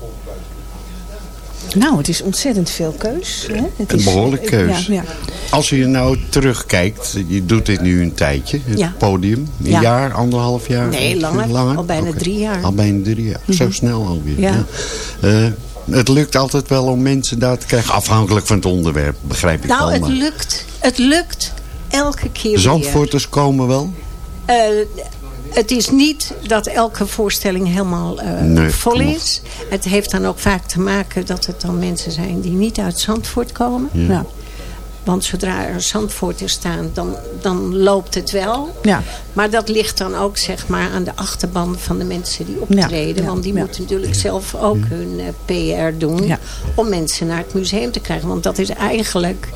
Nou, het is ontzettend veel keus. Hè? Het Een is, behoorlijk keus. Ja, ja. Als je nou terugkijkt, je doet dit nu een tijdje, het Ja. podium. Een Ja. jaar, anderhalf jaar? Nee, langer. Al bijna drie jaar. Al bijna drie jaar. Zo snel alweer. Ja. Ja. Eh, het lukt altijd wel om mensen daar te krijgen. Afhankelijk van het onderwerp, begrijp ik Nou, wel. het maar lukt, het lukt elke keer weer. Zandvoorters komen wel? Eh, het is niet dat elke voorstelling helemaal eh, Nee, vol klopt. is. Het heeft dan ook vaak te maken dat het dan mensen zijn die niet uit Zandvoort komen. Ja. Ja. Want zodra er Zandvoorters staan, dan, dan loopt het wel. Ja. Maar dat ligt dan ook zeg maar, aan de achterban van de mensen die optreden. Ja, Want die ja. moeten natuurlijk zelf ook hun eh, PR doen. Ja. Om mensen naar het museum te krijgen. Want dat is eigenlijk...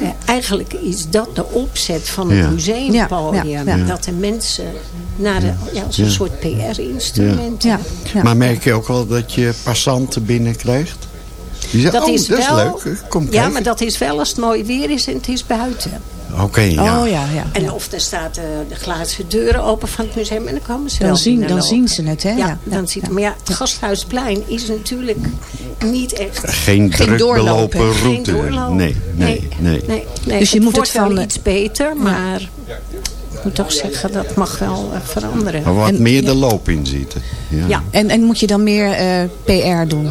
eh, eigenlijk is dat de opzet van het Ja. museumpodium. Ja, ja, ja. Dat de mensen naar de, ja, als een Ja. soort PR-instrument. Ja. Ja. Maar merk je ook wel dat je passanten binnenkrijgt? Die zeggen, Dat oh, is dat is wel, leuk. Kom ja, maar dat is wel als het mooi weer is en het is buiten. Oké, ja. Oh ja, ja. En of er staat eh, de glazen deuren open van het museum en dan komen ze wel Dan, zien, dan zien ze het, hè? Ja, dan ziet, maar ja, het Gasthuisplein is natuurlijk niet echt... Geen, Geen doorlopen. Geen route. doorlopen. Nee, nee, nee. nee, nee. Dus je het moet wordt het van wel de- iets beter, maar ik moet toch zeggen, dat mag wel eh, veranderen. Maar wat En- meer ja. de loop in zitten. Ja. Ja. En, en moet je dan meer eh, PR doen?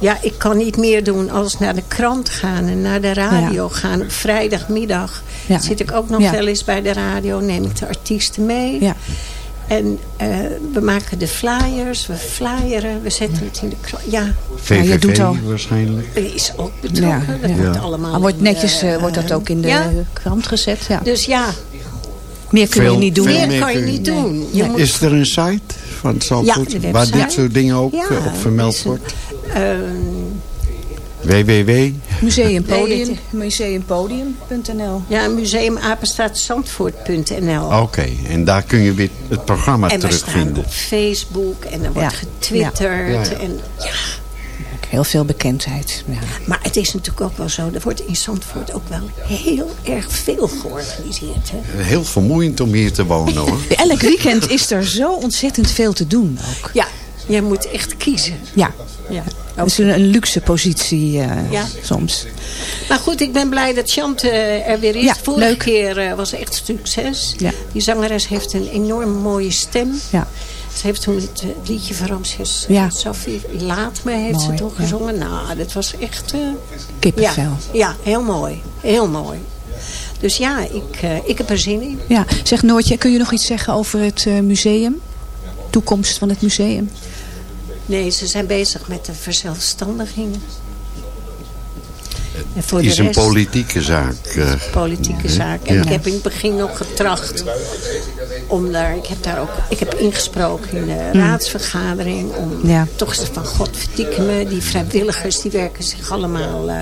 Ja, ik kan niet meer doen als naar de krant gaan en naar de radio gaan. Op vrijdagmiddag Ja. zit ik ook nog Ja. wel eens bij de radio. Neem ik de artiesten mee. Ja. En eh, we maken de flyers, we flyeren, we zetten het in de krant. Ja, VVV Ja, je doet al- waarschijnlijk. er is ook betrokken. Ja, dat ja. wordt allemaal... Dan wordt netjes eh, eh, wordt dat ook in de ja. krant gezet. Ja. Dus ja, Meer kun je niet doen. meer meer kan je niet doen. Je moet, Is er een site van het Zandvoort Ja, de waar dit soort dingen ook Ja, op vermeld wordt? Ehm, www. Museumpodium, museumpodium.nl ja, museumapenstaatzandvoort.nl Oké, en daar kun je weer het programma En terugvinden. op Facebook en er wordt Ja. getwitterd. Ja. Ja, ja. En, ja. Heel veel bekendheid. Ja. Maar het is natuurlijk ook wel zo, er wordt in Zandvoort ook wel heel erg veel georganiseerd. Hè? Heel vermoeiend om hier te wonen hoor. (laughs) Elk weekend is er zo ontzettend veel te doen ook. Ja, jij moet echt kiezen. Ja, Ja. dat is een, een luxe positie eh, Ja. soms. Maar goed, ik ben blij dat Chant eh, er weer is. Ja, Vorige leuk. keer eh, was echt succes. Ja. Die zangeres heeft een enorm mooie stem. Ja. Ze heeft toen het liedje van Ramses Ja. Sophie Laat Me heeft Mooi, ze toen ja. gezongen. Nou, dat was echt... Kippenvel. ja, ja, heel mooi. Heel mooi. Dus ja, ik, ik heb er zin in. Ja, zeg Noortje, kun je nog iets zeggen over het eh, museum? Toekomst van het museum? Nee, ze zijn bezig met de verzelfstandiging. En voor Het is de een rest, politieke zaak. eh. politieke zaak. En Ja. ik heb in het begin nog getracht om daar, ik heb daar ook, ik heb ingesproken in de raadsvergadering om. Ja. toch eens van god verdikke me, die vrijwilligers die werken zich allemaal eh,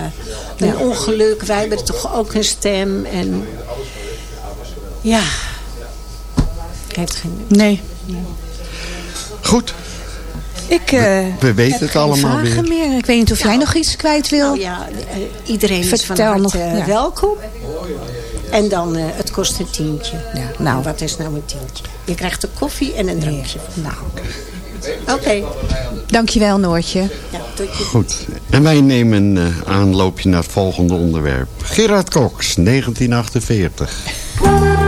een ongeluk. Wij hebben toch ook een stem en ja, ik heeft geen Nee. Goed, Ik eh, we weten heb het geen allemaal vragen weer. meer. Ik weet niet of jij nog iets kwijt wil. Nou ja, eh, iedereen is van Vertel harte nog, eh, ja. welkom. En dan, eh, het kost een tientje. Ja, Nou, wat is nou een tientje? Je krijgt een koffie en een drankje. Nou, Oké. dankjewel Noortje. Ja, je Goed. En wij nemen een eh, aanloopje naar het volgende onderwerp. Gerard Cox, 1948.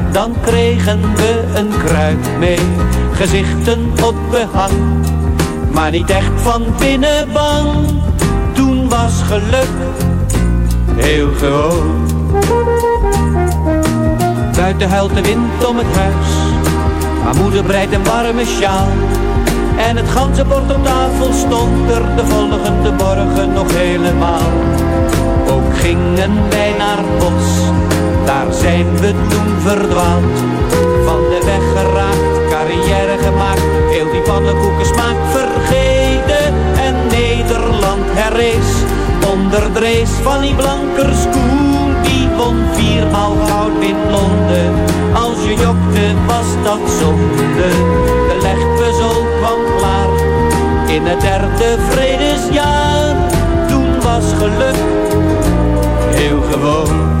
dan kregen we een kruik mee. Gezichten op behang, maar niet echt van binnen bang. Toen was geluk heel gewoon. Buiten huilt de wind om het huis, maar moeder breidt een warme sjaal. En het ganse bord op tafel stond er de volgende morgen nog helemaal. Ook gingen wij naar bos, daar zijn we toen verdwaald. Van de weg geraakt, carrière gemaakt, heel die pannenkoeken smaak vergeten. En Nederland herrees, onder de race van die blankers koen. Die won viermaal goud in Londen, als je jokte was dat zonde. De legpuzzel kwam klaar, in het derde vredesjaar. Toen was geluk heel gewoon.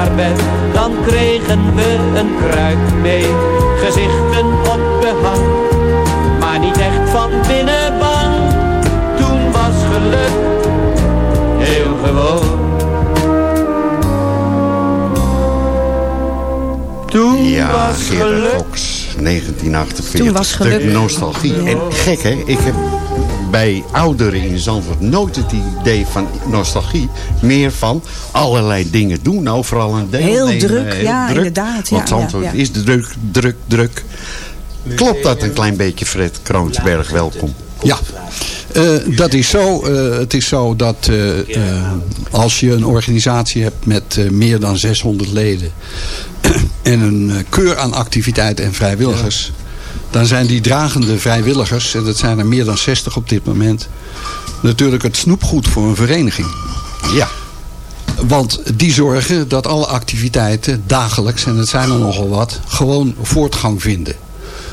naar bed, dan kregen we een kruik mee. Gezichten op behang, maar niet echt van binnen bang. Toen was geluk heel gewoon. Toen Ja, was geluk Fox, 1948. Toen was geluk. De nostalgie. En gek hè, ik heb bij ouderen in Zandvoort nooit het idee van nostalgie. Meer van allerlei dingen doen, overal een deel Heel nemen, druk, ja, inderdaad, ja, Want Zandvoort ja, ja. is druk, druk, druk. Klopt dat een klein beetje, Fred Kroonsberg? Welkom. Ja, Eh, dat is zo. Eh, het is zo dat eh, eh, als je een organisatie hebt met eh, meer dan 600 leden (clears throat) en een keur aan activiteiten en vrijwilligers, dan zijn die dragende vrijwilligers, en dat zijn er meer dan 60 op dit moment, natuurlijk het snoepgoed voor een vereniging. Ja. Want die zorgen dat alle activiteiten dagelijks, en het zijn er nogal wat, gewoon voortgang vinden.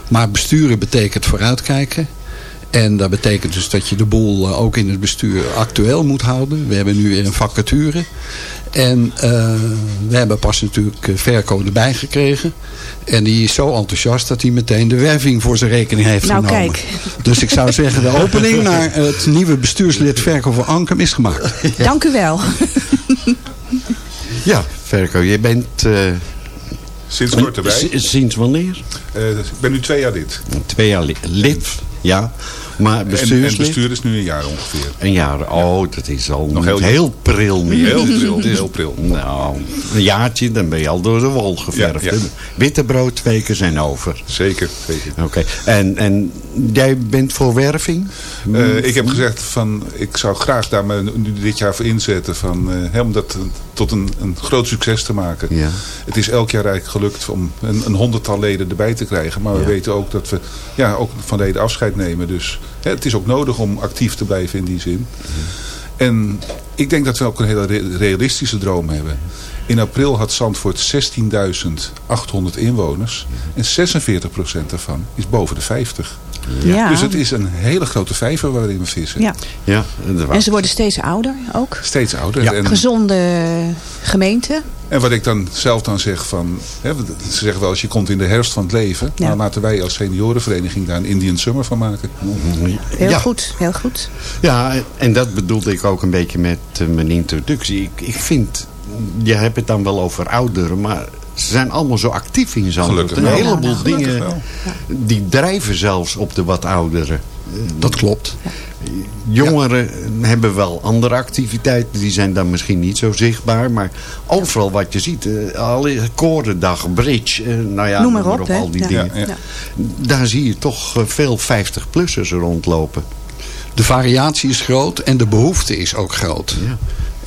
Maar besturen betekent vooruitkijken. En dat betekent dus dat je de boel eh, ook in het bestuur actueel moet houden. We hebben nu weer een vacature. En eh, we hebben pas natuurlijk eh, Verko erbij gekregen. En die is zo enthousiast dat hij meteen de werving voor zijn rekening heeft Nou, genomen. kijk. Dus ik zou zeggen, de (laughs) opening naar het nieuwe bestuurslid Verko van Ankem is gemaakt. Dank u wel. Ja, Verko, je bent... eh, Sinds kort erbij. Sinds wanneer? Eh, ik ben nu twee jaar lid. Twee jaar li- lid, ja. Maar En, en bestuurslid? bestuur is nu een jaar ongeveer. Een jaar, oh, dat is al Nog heel- heel, pril meer. Heel pril, heel pril. Nou, een jaartje, dan ben je al door de wol geverfd. Ja, ja. Witte broodweken zijn over. Zeker, zeker. Oké, en, en jij bent voor werving? Eh, ik heb gezegd van, ik zou graag daar me nu dit jaar voor inzetten. Van, eh, om dat tot een, een groot succes te maken. Ja. Het is elk jaar eigenlijk gelukt om een, een honderdtal leden erbij te krijgen. Maar we weten ook dat we ja, ook van leden afscheid nemen. Dus het is ook nodig om actief te blijven in die zin. En ik denk dat we ook een hele re- realistische droom hebben. In april had Zandvoort 16.800 inwoners. En 46% daarvan is boven de 50. Ja. Dus het is een hele grote vijver waarin we vissen. Ja. Ja, En ze worden steeds ouder ook. Steeds ouder. Ja. En, Gezonde gemeente. En wat ik dan zelf dan zeg van... Hè, ze zeggen wel eens je komt in de herfst van het leven. Ja. Laten wij als seniorenvereniging daar een Indian Summer van maken. Heel Ja. goed, heel goed. Ja, en dat bedoelde ik ook een beetje met eh, mijn introductie. Ik, ik vind, je hebt het dan wel over ouderen, maar ze zijn allemaal zo actief in Zandvoort. Gelukkig Een heleboel Ja, dingen, wel. die drijven zelfs op de wat ouderen. Dat klopt. Jongeren hebben wel andere activiteiten, die zijn dan misschien niet zo zichtbaar. Maar overal wat je ziet, eh, al korendag, bridge, eh, nou ja, Noem maar op, al die Ja. dingen. Ja, ja. Daar zie je toch eh, veel 50-plussers rondlopen. De variatie is groot en de behoefte is ook groot.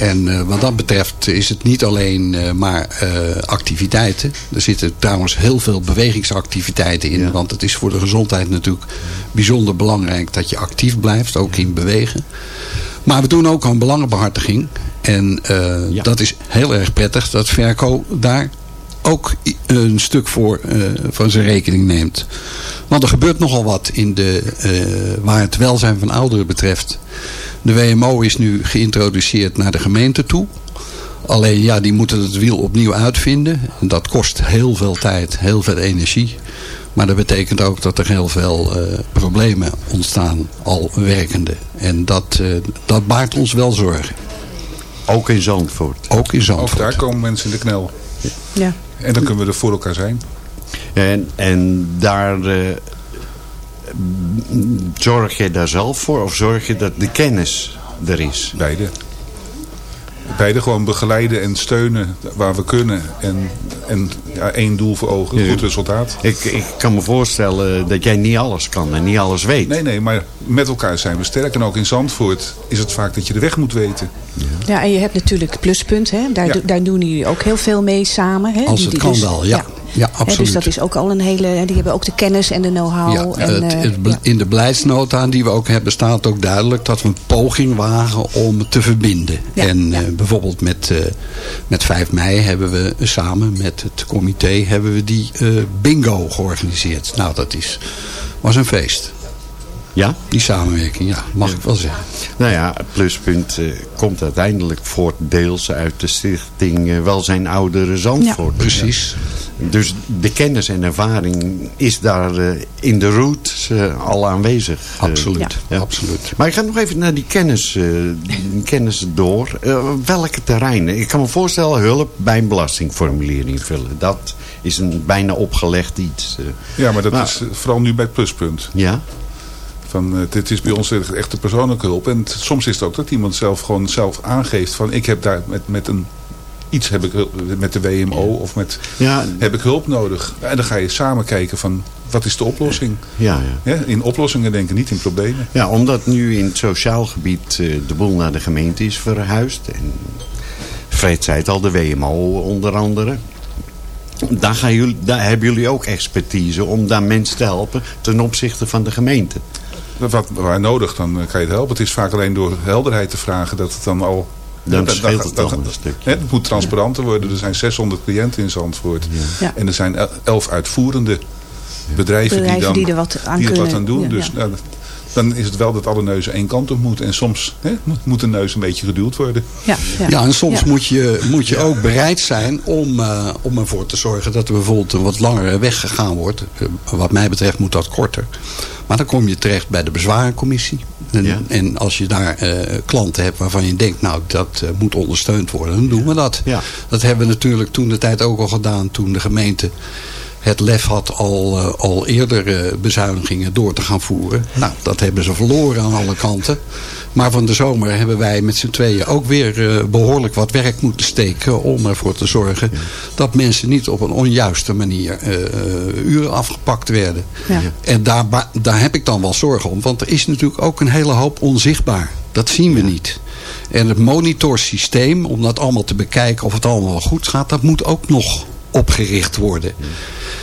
En eh, wat dat betreft is het niet alleen eh, maar eh, activiteiten. Er zitten trouwens heel veel bewegingsactiviteiten in. Want het is voor de gezondheid natuurlijk bijzonder belangrijk dat je actief blijft. Ook in bewegen. Maar we doen ook aan belangenbehartiging. En dat is heel erg prettig dat Verco daar ook een stuk voor van zijn rekening neemt. Want er gebeurt nogal wat in de, waar het welzijn van ouderen betreft. De WMO is nu geïntroduceerd naar de gemeente toe. Alleen ja, die moeten het wiel opnieuw uitvinden. En dat kost heel veel tijd, heel veel energie. Maar dat betekent ook dat er heel veel eh, problemen ontstaan, al werkende. En dat, eh, dat baart ons wel zorgen. Ook in Zandvoort? Ook in Zandvoort. Ook daar komen mensen in de knel. Ja. En dan kunnen we er voor elkaar zijn. En, en daar eh, zorg je daar zelf voor of zorg je dat de kennis er is? Beide. Beide gewoon begeleiden en steunen waar we kunnen. En, en ja, één doel voor ogen, Ja. goed resultaat. Ik, ik kan me voorstellen dat jij niet alles kan en niet alles weet. Nee, nee, maar met elkaar zijn we sterk. En ook in Zandvoort is het vaak dat je de weg moet weten. Ja, en je hebt natuurlijk Pluspunt. Hè? Daar, Ja. daar doen jullie ook heel veel mee samen. Hè? Als Die- het die kan dus- wel, ja. Ja, Hè, absoluut. dus dat is ook al een hele... Die hebben ook de kennis en de know-how. Ja, en, het, eh, het ja. In de beleidsnota die we ook hebben staat ook duidelijk dat we een poging wagen om te verbinden. En eh, bijvoorbeeld met, eh, met 5 mei hebben we samen met het comité hebben we die bingo georganiseerd. Nou dat is, was een feest. Ja? Die samenwerking, ja, mag ik wel zeggen. Nou ja, het pluspunt eh, komt uiteindelijk voort deels uit de stichting eh, Welzijn Ouderen Zandvoort. precies. Dus de kennis en ervaring is daar eh, in de roots eh, al aanwezig. Absoluut, absoluut. Maar ik ga nog even naar die kennis, eh, die kennis door. Eh, welke terreinen? Ik kan me voorstellen hulp bij een belastingformulier invullen. Dat is een bijna opgelegd iets. Ja, maar dat Nou, is vooral nu bij het pluspunt. Ja? Van, eh, dit is bij ons echt de persoonlijke hulp. En t- soms is het ook dat iemand zelf gewoon zelf aangeeft van ik heb daar met, met een iets heb ik met de WMO of met Ja. heb ik hulp nodig. En dan ga je samen kijken van wat is de oplossing. Ja, ja. Ja, in oplossingen denken, niet in problemen. Ja, omdat nu in het sociaal gebied eh, de boel naar de gemeente is verhuisd. En Fred zei het al, de WMO onder andere. Daar, gaan jullie, daar hebben jullie ook expertise om daar mensen te helpen ten opzichte van de gemeente. Wat, waar nodig, dan eh, kan je het helpen. Het is vaak alleen door helderheid te vragen dat het dan al... Dan dat- scheelt het dat- een stukje. Het moet transparanter worden. Er zijn 600 cliënten in Zandvoort. Ja. En er zijn el- 11 uitvoerende bedrijven, die, dan, die er wat aan die er wat kunnen. aan doen. Ja, dus ja. nou, dan is het wel dat alle neuzen één kant op moeten. En soms hè, moet- de neus een beetje geduwd worden. Ja, Ja, en soms Ja. moet je, moet je ook bereid zijn om, eh, om ervoor te zorgen dat er bijvoorbeeld een wat langere weg gegaan wordt. Wat mij betreft moet dat korter. Maar dan kom je terecht bij de bezwarencommissie. En, Ja. en als je daar eh, klanten hebt waarvan je denkt, nou dat eh, moet ondersteund worden, dan doen we dat. Ja. Dat hebben we natuurlijk toen de tijd ook al gedaan toen de gemeente het lef had al, eh, al eerder eh, bezuinigingen door te gaan voeren. Nou, dat hebben ze verloren aan alle kanten. Maar van de zomer hebben wij met z'n tweeën ook weer eh, behoorlijk wat werk moeten steken... om ervoor te zorgen dat mensen niet op een onjuiste manier eh, eh, uren afgepakt werden. Ja. En daar, daar heb ik dan wel zorgen om. Want er is natuurlijk ook een hele hoop onzichtbaar. Dat zien we niet. En het monitorsysteem, om dat allemaal te bekijken of het allemaal wel goed gaat... dat moet ook nog opgericht worden.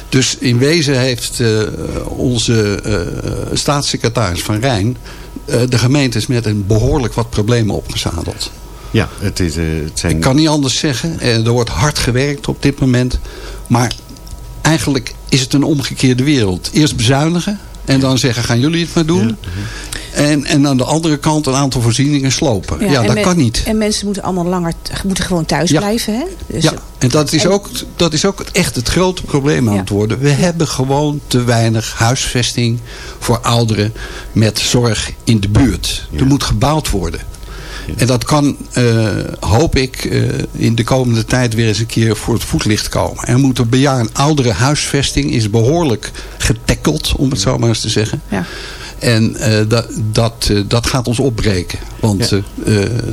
Dus in wezen heeft eh, onze eh, staatssecretaris Van Rijn... eh, de gemeentes met een behoorlijk wat problemen opgezadeld. Ja, het, is, het zijn... Ik kan niet anders zeggen. Er wordt hard gewerkt op dit moment. Maar eigenlijk is het een omgekeerde wereld. Eerst bezuinigen. En dan zeggen, gaan jullie het maar doen? En, en aan de andere kant een aantal voorzieningen slopen. Ja, dat men- kan niet. En mensen moeten allemaal langer, moeten gewoon thuis Ja. blijven. Hè? Dus, ja, en dat is, en- ook, dat is ook echt het grote probleem aan het worden. We hebben gewoon te weinig huisvesting voor ouderen met zorg in de buurt. Er moet gebouwd worden. En dat kan, eh, hoop ik, eh, in de komende tijd weer eens een keer voor het voetlicht komen. Er moet een bejaarde oudere huisvesting is behoorlijk getackeld, om het zo maar eens te zeggen. Ja. En eh, dat, dat, eh, dat gaat ons opbreken. Want eh,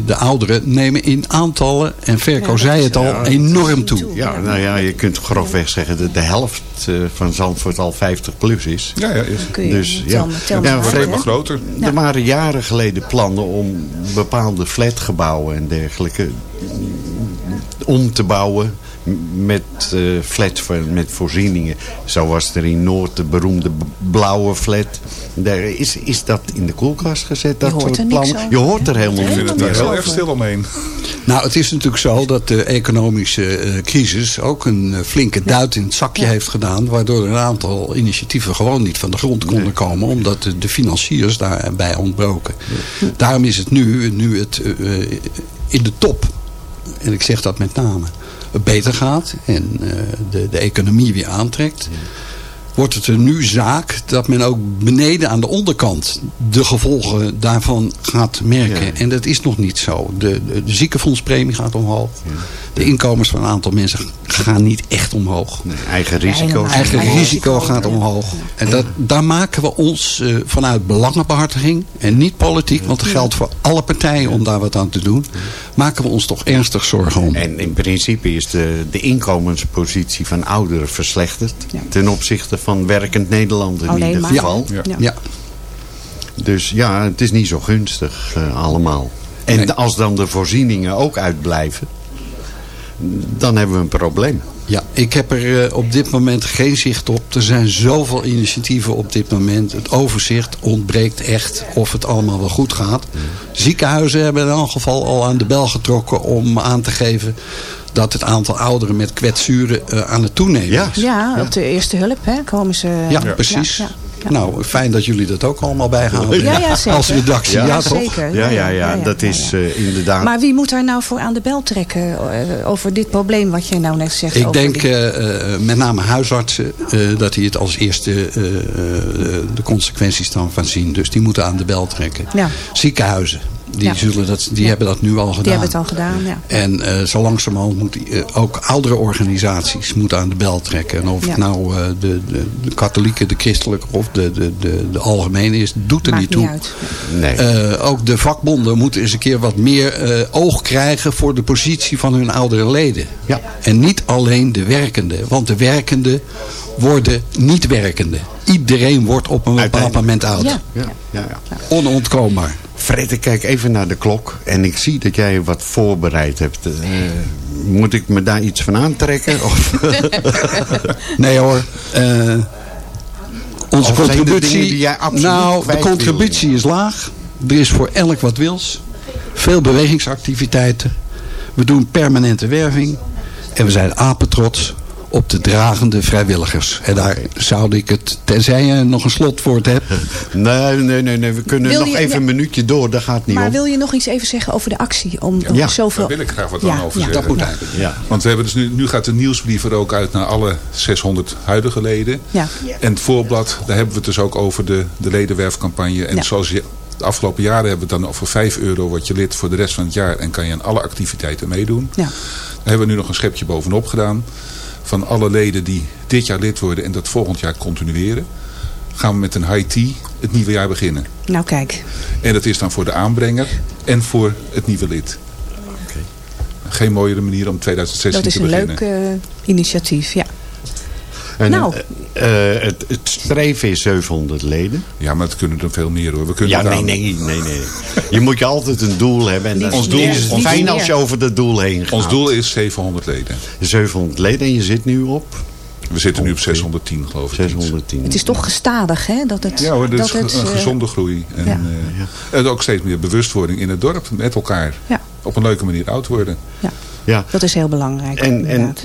de ouderen nemen in aantallen, en Verko zei het al, Ja, enorm toe. Ja, nou ja, je kunt grofweg zeggen dat de helft eh, van Zandvoort al 50 plus is. Ja, ja, is. kun je Dus ja, ja, Alleen maar groter. er waren jaren geleden plannen om bepaalde flatgebouwen en dergelijke om te bouwen met eh flats voor, met voorzieningen. Zo was er in Noord de beroemde blauwe flat. Daar is, is dat in de koelkast gezet, dat hoort soort er plannen? Je hoort er helemaal Ik vind niet heel erg stil omheen. Nou, het is natuurlijk zo dat de economische eh, crisis ook een eh, flinke duit in het zakje heeft gedaan. Waardoor een aantal initiatieven gewoon niet van de grond konden komen. Omdat de, de financiers daarbij ontbroken. Daarom is het nu, nu het in de top, en ik zeg dat met name, beter gaat. En eh, de, de economie weer aantrekt. Wordt het er nu zaak dat men ook beneden aan de onderkant de gevolgen daarvan gaat merken. Ja. En dat is nog niet zo. De, de, de ziekenfondspremie gaat omhoog. De inkomens van een aantal mensen gaan niet echt omhoog. Nee, eigen risico's. Eigen Eigen risico risico, gaat omhoog. En dat, daar maken we ons eh, vanuit belangenbehartiging en niet politiek, want het geldt voor alle partijen om daar wat aan te doen, maken we ons toch ernstig zorgen om. En in principe is de, de inkomenspositie van ouderen verslechterd. Ten opzichte van werkend Nederland in Alleen ieder maar. geval. Ja. Ja. Ja. Dus ja, het is niet zo gunstig eh, allemaal. En Nee. als dan de voorzieningen ook uitblijven, dan hebben we een probleem. Ja, ik heb er eh, op dit moment geen zicht op. Er zijn zoveel initiatieven op dit moment. Het overzicht ontbreekt echt of het allemaal wel goed gaat. Ziekenhuizen hebben in elk geval al aan de bel getrokken om aan te geven dat het aantal ouderen met kwetsuren eh, aan het toenemen Ja. is. Ja, op de eerste hulp hè, komen ze... Ja, precies. Ja, ja. Nou, fijn dat jullie dat ook allemaal bijhouden. Ja, ja, zeker. Als redactie, ja, Ja, toch? zeker. Ja, ja, ja, dat is ja. eh, inderdaad... Maar wie moet daar nou voor aan de bel trekken eh, over dit probleem wat jij nou net zegt? Ik over denk die- eh, eh, met name huisartsen eh, dat die het als eerste eh, eh, de consequenties dan van zien. Dus die moeten aan de bel trekken. Ja. Ziekenhuizen, die, Ja. zullen dat, die Ja. hebben dat nu al gedaan. Die hebben het al gedaan, ja. En eh, zo langzamerhand moeten eh, ook oudere organisaties moeten aan de bel trekken. En of Ja. het nou eh, de, de, de katholieke, de christelijke of de, de, de, de algemene is, doet er Maakt niet toe. niet uit. nee. Eh, ook de vakbonden moeten eens een keer wat meer eh, oog krijgen voor de positie van hun oudere leden. Ja. En niet alleen de werkenden. Want de werkenden worden niet werkende. Iedereen wordt op een bepaald moment oud. Ja. ja, ja, ja. Onontkoombaar. Fred, ik kijk even naar de klok en ik zie dat jij wat voorbereid hebt. Eh, moet ik me daar iets van aantrekken? Of, (laughs) Nee hoor. eh, onze Of contributie. die jij absoluut nou, de kwijt wil? contributie is laag. Er is voor elk wat wils. Veel bewegingsactiviteiten. We doen permanente werving. En we zijn apetrots op de dragende vrijwilligers. En daar zou ik het, tenzij je nog een slotwoord hebt. (laughs) nee, nee, nee, nee, we kunnen Wil nog je- even ja. een minuutje door, dat gaat niet Maar om. wil je nog iets even zeggen over de actie? Om, om Ja, zoveel... Daar wil ik graag wat Ja, aan over ja. zeggen. Dat moet eigenlijk. Ja. Want we hebben dus nu, nu gaat de nieuwsbrief er ook uit naar alle 600 huidige leden. Ja. En het voorblad, daar hebben we het dus ook over de, de ledenwerfcampagne. En Ja. zoals je, de afgelopen jaren hebben we het dan voor 5 euro word je lid voor de rest van het jaar. En kan je aan alle activiteiten meedoen. Ja. Daar hebben we nu nog een schepje bovenop gedaan. Van alle leden die dit jaar lid worden en dat volgend jaar continueren. Gaan we met een high tea het nieuwe jaar beginnen. Nou kijk, En dat is dan voor de aanbrenger en voor het nieuwe lid. Geen mooiere manier om 2016 dat is te een beginnen. leuk eh, initiatief. Ja. En, Nou. eh, eh, het, het streven is 700 leden. Ja, maar het kunnen er veel meer hoor. We kunnen Ja, nee, aan- nee, nee, nee. Je moet je altijd een doel hebben. En Ons doel is ons fijn als je over dat doel heen gaat. Ons doel is 700 leden. 700 leden en je zit nu op We zitten nu op 610 geloof ik. 610. Het is toch gestadig, hè? Dat het, Ja hoor, dat, is het, een eh, gezonde groei. En, ja. eh, en ook steeds meer bewustwording in het dorp met elkaar. Ja. op een leuke manier oud worden. Ja. Ja. Dat is heel belangrijk. En, en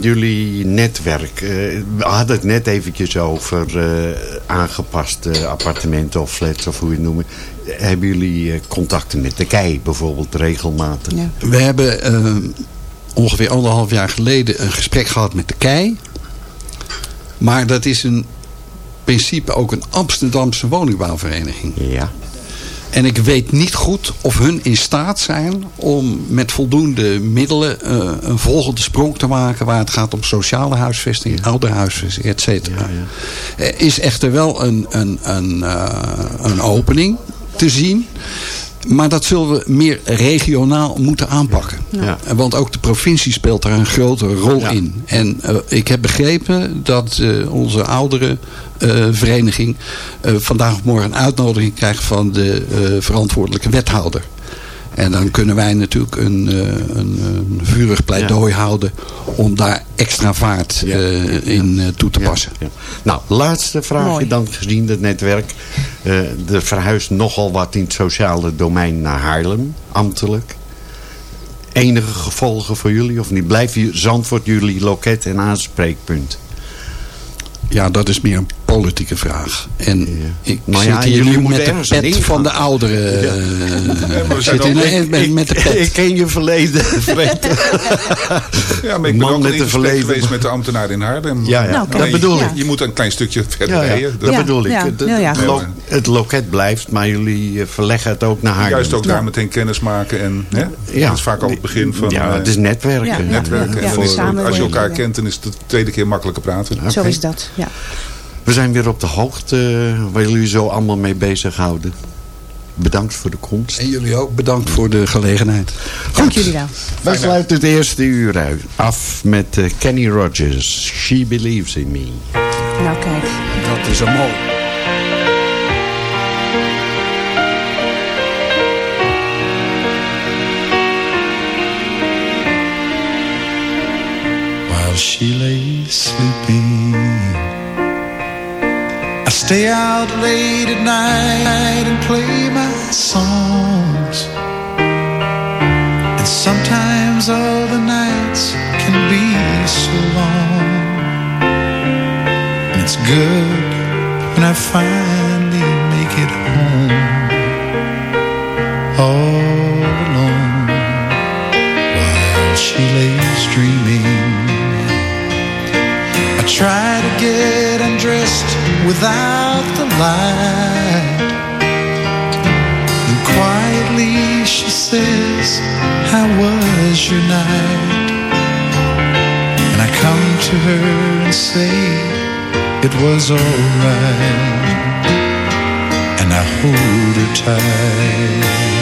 jullie netwerk, eh, we hadden het net eventjes over eh, aangepaste appartementen of flats of hoe je het noemt. Hebben jullie eh, contacten met de KEI bijvoorbeeld regelmatig? We hebben ongeveer anderhalf jaar geleden een gesprek gehad met de KEI. Maar dat is in principe ook een Amsterdamse woningbouwvereniging. Ja. En ik weet niet goed of hun in staat zijn om met voldoende middelen eh, een volgende sprong te maken waar het gaat om sociale huisvesting, ouderhuisvesting, et cetera. Er is echter wel een, een, een, eh, een opening te zien. Maar dat zullen we meer regionaal moeten aanpakken. Ja. En Want ook de provincie speelt daar een grote rol in. En eh, ik heb begrepen dat eh, onze oudere eh, vereniging eh, vandaag of morgen een uitnodiging krijgt van de eh, verantwoordelijke wethouder. En dan kunnen wij natuurlijk een, eh, een, een vurig pleidooi houden om daar extra vaart eh, in eh, toe te passen. Nou, laatste vraagje Mooi. dan gezien het netwerk. Eh er verhuist nogal wat in het sociale domein naar Haarlem, ambtelijk. Enige gevolgen voor jullie of niet? Blijft je- Zandvoort jullie loket en aanspreekpunt? Ja, dat is meer een politieke vraag. En ik Maar ja, zit hier jullie nu moeten met de pet van de ouderen. Ja. Ja, zit in, met, ik- met de pet. ik ken je verleden. (laughs) Ja, maar ik ben Man ook met in verleden. geweest met de ambtenaar in Haarlem. Ja, ja. Nou, dat bedoel je, ik. Je moet een klein stukje verder Ja, ja, rijden. dat bedoel ik. ja, Het, ja, ja. het lo- het loket blijft, maar jullie eh, verleggen het ook naar Haarlem. Juist ook daar meteen kennis maken. En, hè? Ja. Dat is vaak al het begin van... Ja, eh, het is netwerken. Ja, ja, netwerken. ja, ja. als je elkaar ja. kent, dan is het de tweede keer makkelijker praten. Zo is dat, ja. We zijn weer op de hoogte waar jullie zo allemaal mee bezighouden. Bedankt voor de komst. En jullie ook bedankt voor de gelegenheid. Dank jullie wel. We sluiten het eerste uur uit af met eh, Kenny Rogers. She Believes in Me. Nou kijk. Dat is een mooi. while she lays sleeping. Stay out late at night and play my songs. And sometimes all the nights can be so long. And it's good when I finally make it home. Without the light. And quietly she says, How was your night? And I come to her and say, It was alright. And I hold her tight.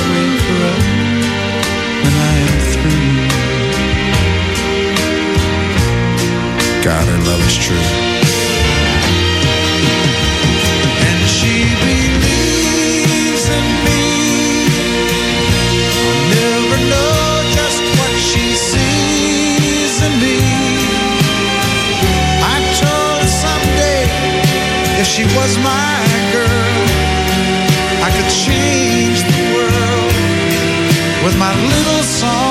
told her someday if she was my girl, I could change the world with my little songs.